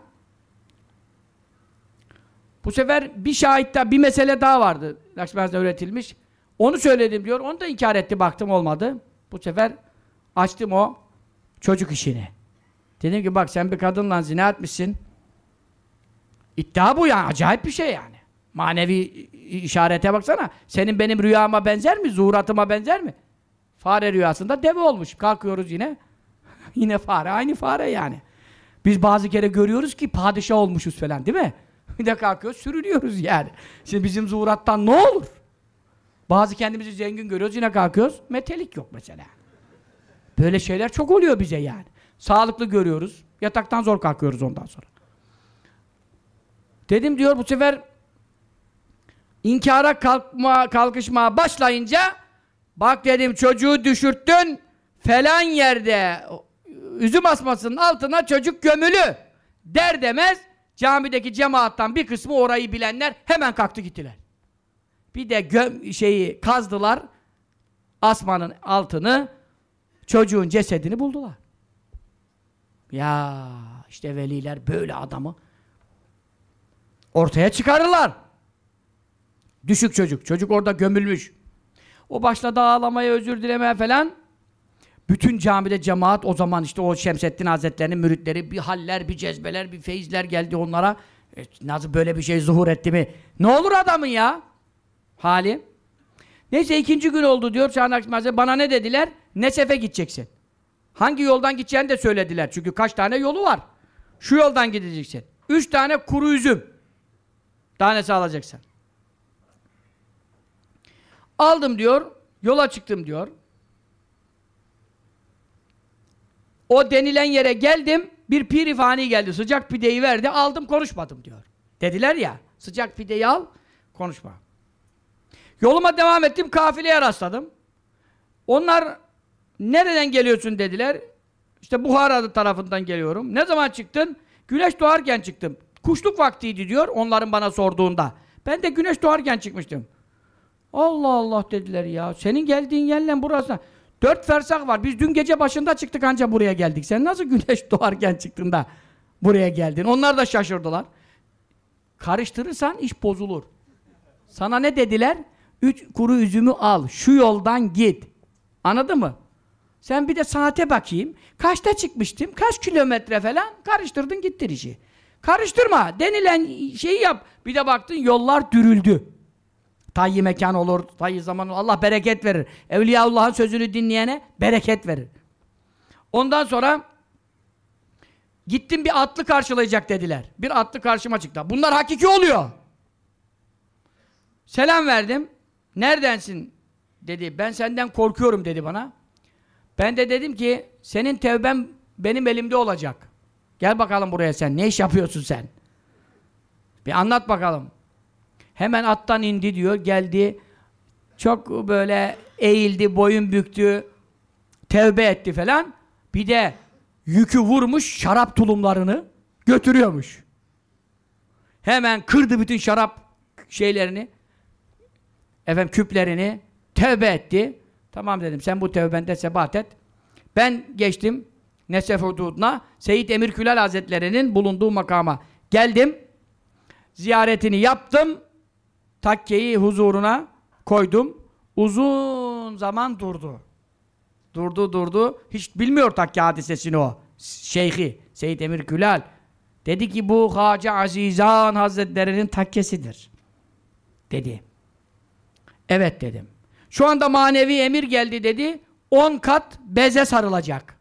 Bu sefer bir şahitte bir mesele daha vardı. Nakşibendi'de öğretilmiş. Onu söyledim diyor. Onu da inkar etti. Baktım olmadı. Bu sefer açtım o çocuk işini. Dedim ki bak sen bir kadınla zina etmişsin. İddia bu yani. Acayip bir şey yani. Manevi işarete baksana. Senin benim rüyama benzer mi? Zuhuratıma benzer mi? Fare rüyasında deve olmuş. Kalkıyoruz yine. yine fare. Aynı fare yani. Biz bazı kere görüyoruz ki padişah olmuşuz falan değil mi? De kalkıyoruz sürünüyoruz yani. Şimdi bizim zuhurattan ne olur? Bazı kendimizi zengin görüyoruz yine kalkıyoruz. Metelik yok mesela. Böyle şeyler çok oluyor bize yani. Sağlıklı görüyoruz. Yataktan zor kalkıyoruz ondan sonra. Dedim diyor bu sefer inkara kalkma, kalkışmaya başlayınca bak dedim çocuğu düşürttün falan yerde üzüm asmasının altına çocuk gömülü der demez camideki cemaattan bir kısmı orayı bilenler hemen kalktı gittiler. Bir de göm şeyi kazdılar asmanın altını çocuğun cesedini buldular. Ya işte veliler böyle adamı ortaya çıkarırlar. Düşük çocuk. Çocuk orada gömülmüş. O başladı ağlamaya, özür dilemeye falan. Bütün camide cemaat o zaman işte o Şemsettin Hazretleri'nin müritleri bir haller, bir cezbeler, bir feyizler geldi onlara. E, nasıl böyle bir şey zuhur etti mi? Ne olur adamın ya? Hali. Neyse ikinci gün oldu diyor Çağnak Hazretleri. Bana ne dediler? Nesef'e gideceksin. Hangi yoldan gideceğini de söylediler. Çünkü kaç tane yolu var. Şu yoldan gideceksin. Üç tane kuru üzüm. Tanesi alacaksın. Aldım diyor. Yola çıktım diyor. O denilen yere geldim. Bir pirifani geldi. Sıcak pideyi verdi. Aldım konuşmadım diyor. Dediler ya. Sıcak pideyi al. Konuşma. Yoluma devam ettim. Kafileye rastladım. Onlar nereden geliyorsun dediler. İşte Buhara tarafından geliyorum. Ne zaman çıktın? Güneş doğarken çıktım. Kuşluk vaktiydi diyor onların bana sorduğunda. Ben de güneş doğarken çıkmıştım. Allah Allah dediler ya. Senin geldiğin yerle burası. Dört fersah var. Biz dün gece başında çıktık anca buraya geldik. Sen nasıl güneş doğarken çıktın da buraya geldin? Onlar da şaşırdılar. Karıştırırsan iş bozulur. Sana ne dediler? Üç kuru üzümü al. Şu yoldan git. Anladın mı? Sen bir de saate bakayım. Kaçta çıkmıştım? Kaç kilometre falan? Karıştırdın gittir işi. Karıştırma. Denilen şeyi yap. Bir de baktın yollar dürüldü. Tayyi mekan olur, tayyi zaman olur. Allah bereket verir. Evliyaullah'ın sözünü dinleyene bereket verir. Ondan sonra Gittim bir atlı karşılayacak dediler. Bir atlı karşıma çıktı. Bunlar hakiki oluyor. Selam verdim. Neredensin? Dedi. Ben senden korkuyorum dedi bana. Ben de dedim ki senin tevben benim elimde olacak. Gel bakalım buraya sen. Ne iş yapıyorsun sen? Bir anlat bakalım. Hemen attan indi diyor. Geldi. Çok böyle eğildi, boyun büktü. Tevbe etti falan. Bir de yükü vurmuş şarap tulumlarını götürüyormuş. Hemen kırdı bütün şarap şeylerini. Efendim küplerini. Tevbe etti. Tamam dedim sen bu tevbende sebat et. Ben geçtim Nesef hududuna. Seyyid Emir Külal Hazretleri'nin bulunduğu makama geldim. Ziyaretini yaptım. Takkeyi huzuruna koydum. Uzun zaman durdu. Durdu durdu. Hiç bilmiyor takke hadisesini o. Şeyhi Seyyid Emir Külal. Dedi ki bu Hacı Azizan Hazretleri'nin takkesidir. Dedi. Evet dedim. Şu anda manevi emir geldi dedi. 10 kat beze sarılacak.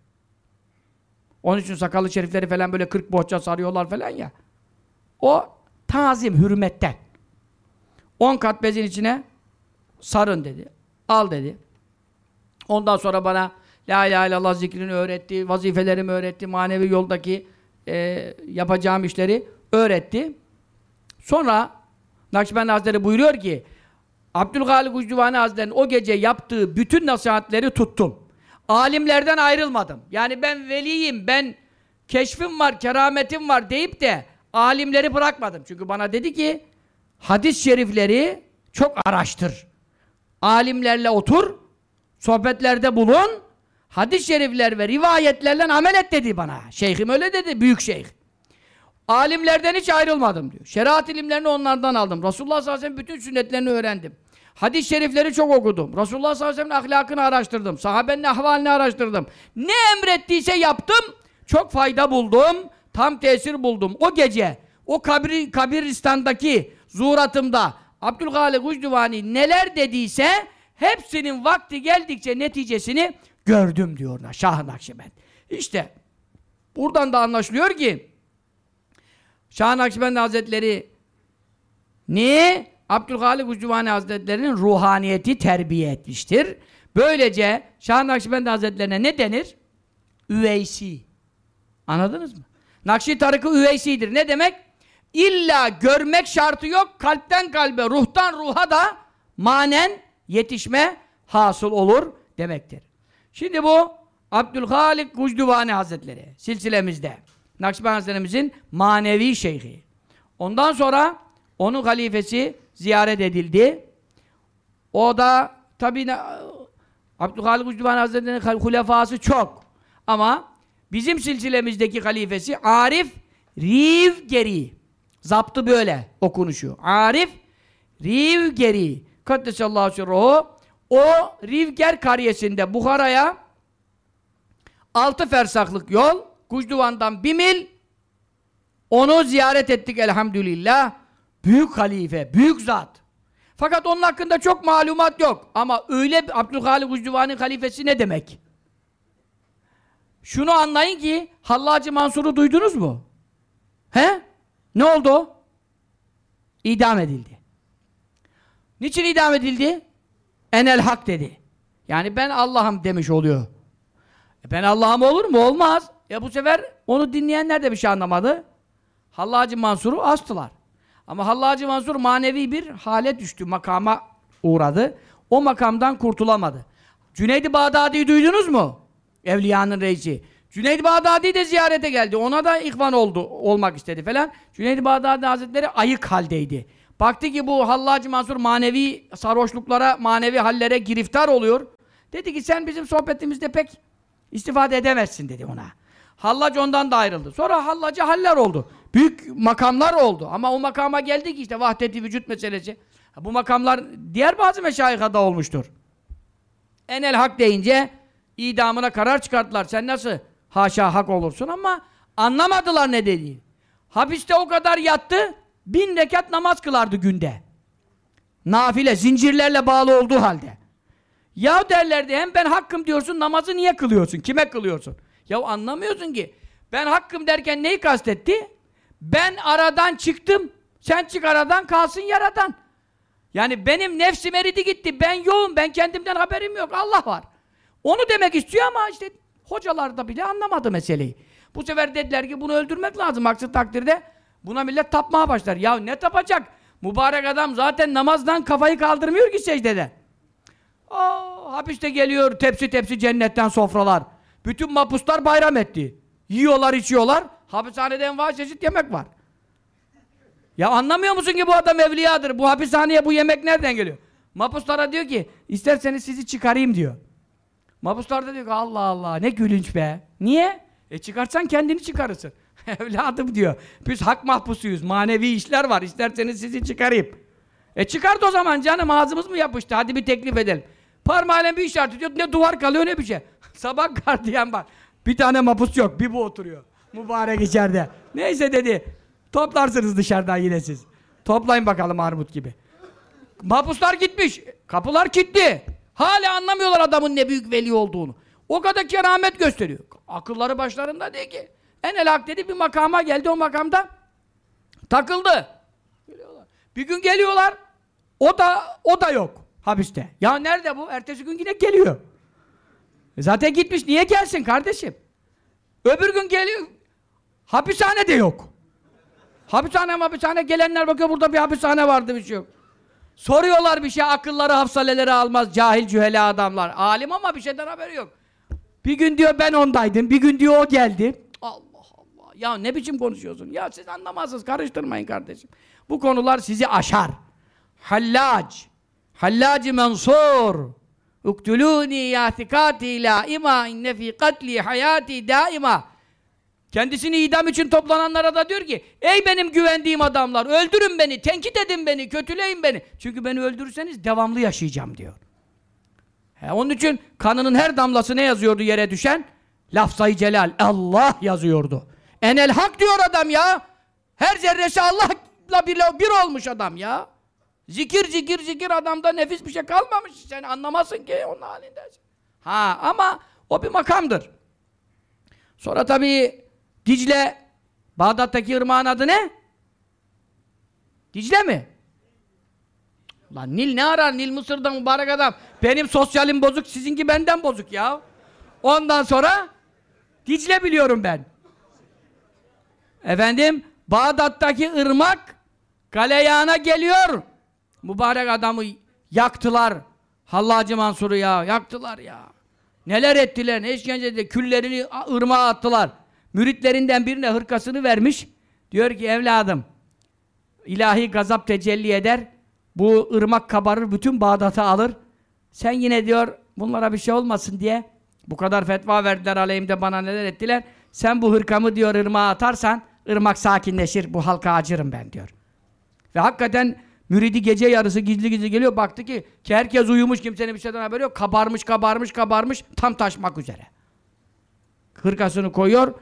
Onun için sakallı şerifleri falan böyle 40 bohça sarıyorlar falan ya. O tazim, hürmetten. 10 kat bezin içine sarın dedi. Al dedi. Ondan sonra bana La ilahe illallah zikrini öğretti, vazifelerimi öğretti, manevi yoldaki e, yapacağım işleri öğretti. Sonra Nakşibendi Hazretleri buyuruyor ki Abdülhalik Ucduvani Hazretleri'nin o gece yaptığı bütün nasihatleri tuttum. Alimlerden ayrılmadım. Yani ben veliyim, ben keşfim var, kerametim var deyip de alimleri bırakmadım. Çünkü bana dedi ki hadis-i şerifleri çok araştır. Alimlerle otur, sohbetlerde bulun, hadis-i şerifler ve rivayetlerle amel et dedi bana. Şeyhim öyle dedi, büyük şeyh. Alimlerden hiç ayrılmadım diyor. Şeriat ilimlerini onlardan aldım. Resulullah sallallahu aleyhi ve sellem bütün sünnetlerini öğrendim. Hadis-i şerifleri çok okudum. Resulullah sallallahu aleyhi ve sellem'in ahlakını araştırdım. Sahabenin ahvalini araştırdım. Ne emrettiyse yaptım. Çok fayda buldum. Tam tesir buldum. O gece o kabri, kabiristandaki zuhuratımda Abdülhalik Ucduvani neler dediyse hepsinin vakti geldikçe neticesini gördüm diyorlar Şah-ı Nakşibend. İşte buradan da anlaşılıyor ki Şah-ı Nakşibendi Hazretleri ne? Abdülhalik Ucuvani Hazretleri'nin ruhaniyeti terbiye etmiştir. Böylece Şah-ı Nakşibendi Hazretlerine ne denir? Üveysi. Anladınız mı? Nakşi tarikı üveysidir. Ne demek? İlla görmek şartı yok. Kalpten kalbe, ruhtan ruha da manen yetişme hasıl olur demektir. Şimdi bu Abdülhalik Gucduvani Hazretleri silsilemizde. Nakşibendi Hazretlerimizin manevi şeyhi. Ondan sonra onun halifesi ziyaret edildi. O da tabi Abdülhalik Ucduvani Hazretleri'nin hulefası çok. Ama bizim silsilemizdeki halifesi Arif Rivgeri. Zaptı böyle okunuşu. Arif Rivgeri. Kaddesallahu sirruhu. O Rivger kariyesinde Bukhara'ya altı fersaklık yol Kucduvan'dan bir mil onu ziyaret ettik elhamdülillah. Büyük halife, büyük zat. Fakat onun hakkında çok malumat yok. Ama öyle Abdülhalik Ucduvani halifesi ne demek? Şunu anlayın ki Hallacı Mansur'u duydunuz mu? He? Ne oldu? İdam edildi. Niçin idam edildi? Enel hak dedi. Yani ben Allah'ım demiş oluyor. E ben Allah'ım olur mu? Olmaz. Ya bu sefer onu dinleyenler de bir şey anlamadı. Hallacı Mansur'u astılar. Ama Hallacı Mansur manevi bir hale düştü, makama uğradı. O makamdan kurtulamadı. Cüneyd-i Bağdadi'yi duydunuz mu? Evliyanın reisi. Cüneyd-i Bağdadi de ziyarete geldi. Ona da ihvan oldu, olmak istedi falan. Cüneyd-i Bağdadi Hazretleri ayık haldeydi. Baktı ki bu Hallacı Mansur manevi sarhoşluklara, manevi hallere giriftar oluyor. Dedi ki sen bizim sohbetimizde pek istifade edemezsin dedi ona. Hallac ondan da ayrıldı. Sonra Hallacı haller oldu. Büyük makamlar oldu. Ama o makama geldi ki işte vahdeti vücut meselesi. Bu makamlar diğer bazı meşayihada olmuştur. Enel hak deyince idamına karar çıkarttılar. Sen nasıl haşa hak olursun ama anlamadılar ne dediği. Hapiste o kadar yattı, bin rekat namaz kılardı günde. Nafile, zincirlerle bağlı olduğu halde. Ya derlerdi hem ben hakkım diyorsun namazı niye kılıyorsun? Kime kılıyorsun? Ya anlamıyorsun ki. Ben hakkım derken neyi kastetti? Ben aradan çıktım. Sen çık aradan kalsın yaradan. Yani benim nefsim eridi gitti. Ben yoğum. Ben kendimden haberim yok. Allah var. Onu demek istiyor ama işte hocalar da bile anlamadı meseleyi. Bu sefer dediler ki bunu öldürmek lazım. Aksi takdirde buna millet tapmaya başlar. Ya ne tapacak? Mübarek adam zaten namazdan kafayı kaldırmıyor ki secdede. Aa, hapiste geliyor tepsi tepsi cennetten sofralar. Bütün mapuslar bayram etti. Yiyorlar içiyorlar. Hapishanede envai çeşit yemek var. Ya anlamıyor musun ki bu adam evliyadır? Bu hapishaneye bu yemek nereden geliyor? Mapuslara diyor ki isterseniz sizi çıkarayım diyor. Mapuslar da diyor ki Allah Allah ne gülünç be. Niye? E çıkarsan kendini çıkarırsın. Evladım diyor. Biz hak mahpusuyuz. Manevi işler var. İsterseniz sizi çıkarayım. E çıkart o zaman canım ağzımız mı yapıştı? Hadi bir teklif edelim. Parmağıyla bir işaret ediyor. Ne duvar kalıyor ne bir şey. Sabah gardiyan var. Bir tane mapus yok. Bir bu oturuyor. Mübarek içeride. Neyse dedi. Toplarsınız dışarıdan yine siz. Toplayın bakalım armut gibi. Mahpuslar gitmiş. Kapılar kilitli. Hala anlamıyorlar adamın ne büyük veli olduğunu. O kadar keramet gösteriyor. Akılları başlarında değil ki. Enel hak dedi bir makama geldi o makamda takıldı. Bir gün geliyorlar. O da o da yok hapiste. Ya nerede bu? Ertesi gün yine geliyor. E Zaten gitmiş. Niye gelsin kardeşim? Öbür gün geliyor. Hapishane de yok. Hapishane hapishane gelenler bakıyor burada bir hapishane vardı bir şey yok. Soruyorlar bir şey akılları hafsaleleri almaz cahil cühele adamlar. Alim ama bir şeyden haberi yok. Bir gün diyor ben ondaydım, bir gün diyor o geldi. Allah Allah. Ya ne biçim konuşuyorsun? Ya siz anlamazsınız, karıştırmayın kardeşim. Bu konular sizi aşar. Hallac. Hallac Mansur. Uktuluni ya thikati la ima inne fi katli hayati daima. Kendisini idam için toplananlara da diyor ki Ey benim güvendiğim adamlar öldürün beni, tenkit edin beni, kötüleyin beni. Çünkü beni öldürürseniz devamlı yaşayacağım diyor. He, onun için kanının her damlası ne yazıyordu yere düşen? Lafzayı celal, Allah yazıyordu. Enel hak diyor adam ya. Her zerresi Allah'la bir, bir olmuş adam ya. Zikir zikir zikir adamda nefis bir şey kalmamış. Sen anlamazsın ki onun halindesin. Ha ama o bir makamdır. Sonra tabii Dicle, Bağdat'taki ırmağın adı ne? Dicle mi? Lan Nil ne arar? Nil Mısır'da mübarek adam. Benim sosyalim bozuk, sizinki benden bozuk ya. Ondan sonra Dicle biliyorum ben. Efendim, Bağdat'taki ırmak galeyana geliyor. Mübarek adamı yaktılar. Hallacı Mansur'u ya, yaktılar ya. Neler ettiler, ne işkence ettiler. Küllerini ırmağa attılar. Müritlerinden birine hırkasını vermiş. Diyor ki evladım, ilahi gazap tecelli eder. Bu ırmak kabarır, bütün Bağdat'ı alır. Sen yine diyor, bunlara bir şey olmasın diye bu kadar fetva verdiler aleyhimde bana neler ettiler. Sen bu hırkamı diyor ırmağa atarsan, ırmak sakinleşir, bu halka acırım ben diyor. Ve hakikaten müridi gece yarısı gizli gizli geliyor, baktı ki, ki herkes uyumuş, kimsenin bir şeyden haberi yok. Kabarmış, kabarmış, kabarmış, tam taşmak üzere. Hırkasını koyuyor,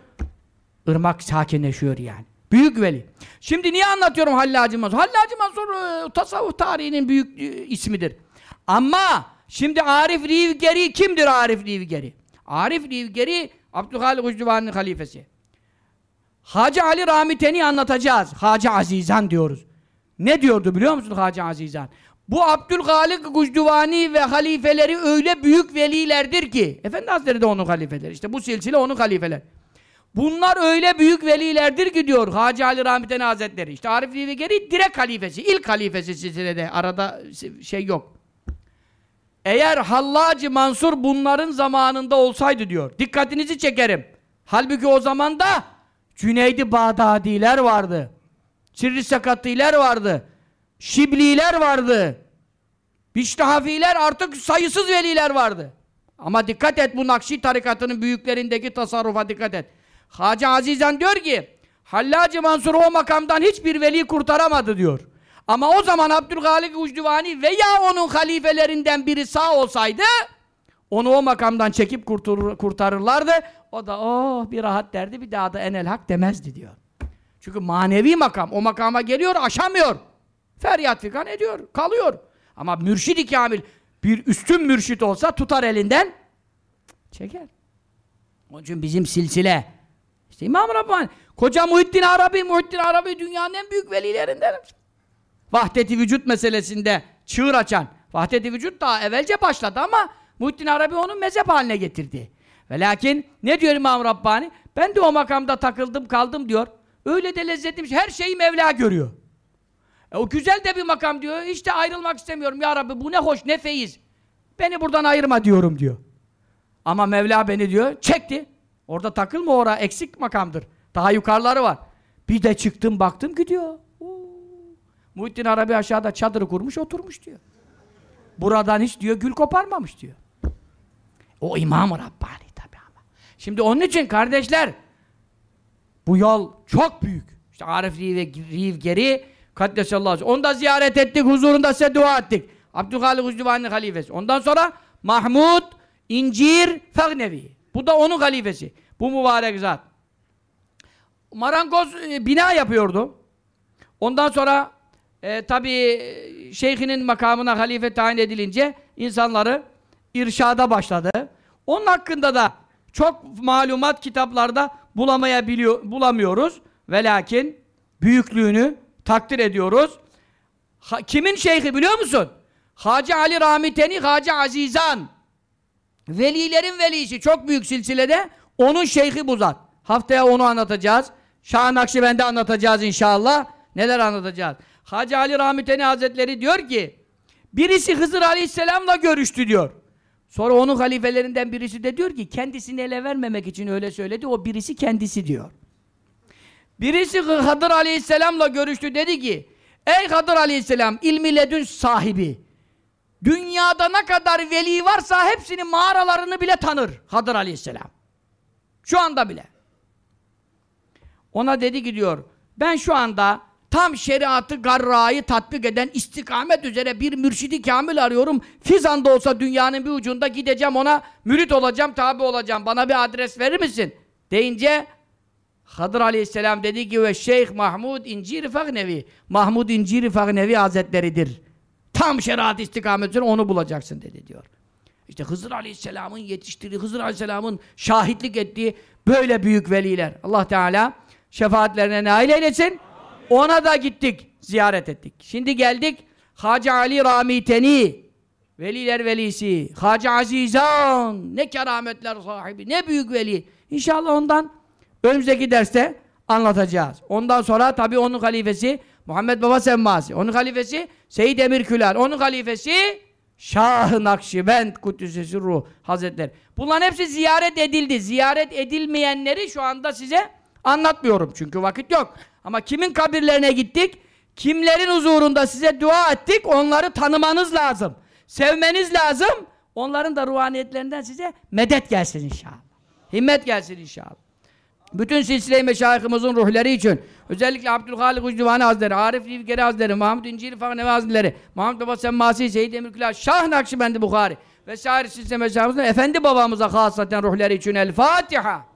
ırmak sakinleşiyor yani. Büyük veli. Şimdi niye anlatıyorum Hallacı Mansur? Hallacı Mansur e, tasavvuf tarihinin büyük e, ismidir. Ama şimdi Arif Rivgeri kimdir Arif Rivgeri? Arif Rivgeri Abdülhalik Ucduvani'nin halifesi. Hacı Ali Ramiteni anlatacağız. Hacı Azizan diyoruz. Ne diyordu biliyor musun Hacı Azizan? Bu Abdülhalik Gucduvani ve halifeleri öyle büyük velilerdir ki Efendi Hazretleri de onun halifeleri. İşte bu silsile onun halifeleri. Bunlar öyle büyük velilerdir ki diyor Hacı Ali Rahmetli Hazretleri. İşte Arif Rivigeri direkt halifesi, ilk halifesi silsilede. Arada şey yok. Eğer Hallacı Mansur bunların zamanında olsaydı diyor. Dikkatinizi çekerim. Halbuki o zaman da Cüneydi Bağdadiler vardı. Sirri Sakatiler vardı. Şibliler vardı. Biştahafiler artık sayısız veliler vardı. Ama dikkat et bu Nakşi tarikatının büyüklerindeki tasarrufa dikkat et. Hacı Azizan diyor ki Hallacı Mansur o makamdan hiçbir veli kurtaramadı diyor. Ama o zaman Abdülhalik Ucduvani veya onun halifelerinden biri sağ olsaydı onu o makamdan çekip kurtarır, kurtarırlardı. O da oh bir rahat derdi bir daha da enel hak demezdi diyor. Çünkü manevi makam o makama geliyor aşamıyor. Feryat figan ediyor kalıyor. Ama mürşid-i kamil bir üstün mürşit olsa tutar elinden çeker. Onun için bizim silsile İşte İmam Rabbani. Koca Muhittin Arabi, Muhittin Arabi dünyanın en büyük velilerinden. Vahdeti vücut meselesinde çığır açan. Vahdeti vücut daha evvelce başladı ama Muhittin Arabi onu mezhep haline getirdi. Ve lakin ne diyor İmam Rabbani? Ben de o makamda takıldım kaldım diyor. Öyle de lezzetli Her şeyi Mevla görüyor. E, o güzel de bir makam diyor. İşte ayrılmak istemiyorum ya Rabbi bu ne hoş ne feyiz. Beni buradan ayırma diyorum diyor. Ama Mevla beni diyor çekti. Orada takılma ora eksik makamdır. Daha yukarıları var. Bir de çıktım baktım gidiyor. Oo. Muhittin Arabi aşağıda çadırı kurmuş oturmuş diyor. Buradan hiç diyor gül koparmamış diyor. O İmam-ı Rabbani tabi ama. Şimdi onun için kardeşler bu yol çok büyük. İşte Arif Riv, Riv geri Kaddesallahu aleyhi Onu da ziyaret ettik, huzurunda size dua ettik. Abdülhalik Uzdivani'nin halifesi. Ondan sonra Mahmud İncir Fagnevi. Bu da onun halifesi. Bu mübarek zat. Marangoz e, bina yapıyordu. Ondan sonra e, tabi şeyhinin makamına halife tayin edilince insanları irşada başladı. Onun hakkında da çok malumat kitaplarda bulamayabiliyor, bulamıyoruz. Ve lakin büyüklüğünü takdir ediyoruz. Ha, kimin şeyhi biliyor musun? Hacı Ali Rahmiteni, Hacı Azizan. Velilerin velisi çok büyük silsilede. Onun şeyhi bu zat. Haftaya onu anlatacağız. Şah Nakşibendi anlatacağız inşallah. Neler anlatacağız? Hacı Ali Rahmeteni Hazretleri diyor ki birisi Hızır Aleyhisselam'la görüştü diyor. Sonra onun halifelerinden birisi de diyor ki kendisini ele vermemek için öyle söyledi. O birisi kendisi diyor. Birisi Hıdır Aleyhisselam'la görüştü dedi ki Ey Hıdır Aleyhisselam ilmi ledün sahibi Dünyada ne kadar veli varsa hepsinin mağaralarını bile tanır Hıdır Aleyhisselam. Şu anda bile. Ona dedi ki diyor ben şu anda tam şeriatı garrayı tatbik eden istikamet üzere bir mürşidi kamil arıyorum. Fizan'da olsa dünyanın bir ucunda gideceğim ona mürit olacağım, tabi olacağım. Bana bir adres verir misin? Deyince Hadır aleyhisselam dedi ki ve Şeyh Mahmud İncir Fagnevi Mahmud İncir Fagnevi Hazretleridir. Tam şeriat istikamet onu bulacaksın dedi diyor. İşte Hızır Aleyhisselam'ın yetiştirdiği, Hızır Aleyhisselam'ın şahitlik ettiği böyle büyük veliler. Allah Teala şefaatlerine nail eylesin. Ona da gittik, ziyaret ettik. Şimdi geldik Hacı Ali Ramiteni Veliler velisi, Hacı Azizan, ne kerametler sahibi, ne büyük veli. İnşallah ondan önümüzdeki derste anlatacağız. Ondan sonra tabii onun halifesi Muhammed Baba Semmasi, onun halifesi Seyyid Emir Külal, onun halifesi Şah-ı Nakşibend Kuddüs'ü Ruh Hazretleri. Bunların hepsi ziyaret edildi. Ziyaret edilmeyenleri şu anda size anlatmıyorum çünkü vakit yok. Ama kimin kabirlerine gittik? Kimlerin huzurunda size dua ettik? Onları tanımanız lazım. Sevmeniz lazım. Onların da ruhaniyetlerinden size medet gelsin inşallah. Himmet gelsin inşallah. Bütün silsile-i meşayihimizin ruhları için özellikle Abdülhalik Ucduvani Hazretleri, Arif Rivgeri Hazretleri, Mahmud İncili Fahnevi Hazretleri, Muhammed Baba Semmasi, Seyyid Emirkülal, Şah Nakşibendi Bukhari vesaire silsile meşayihimizin efendi babamıza hasaten ruhları için El Fatiha.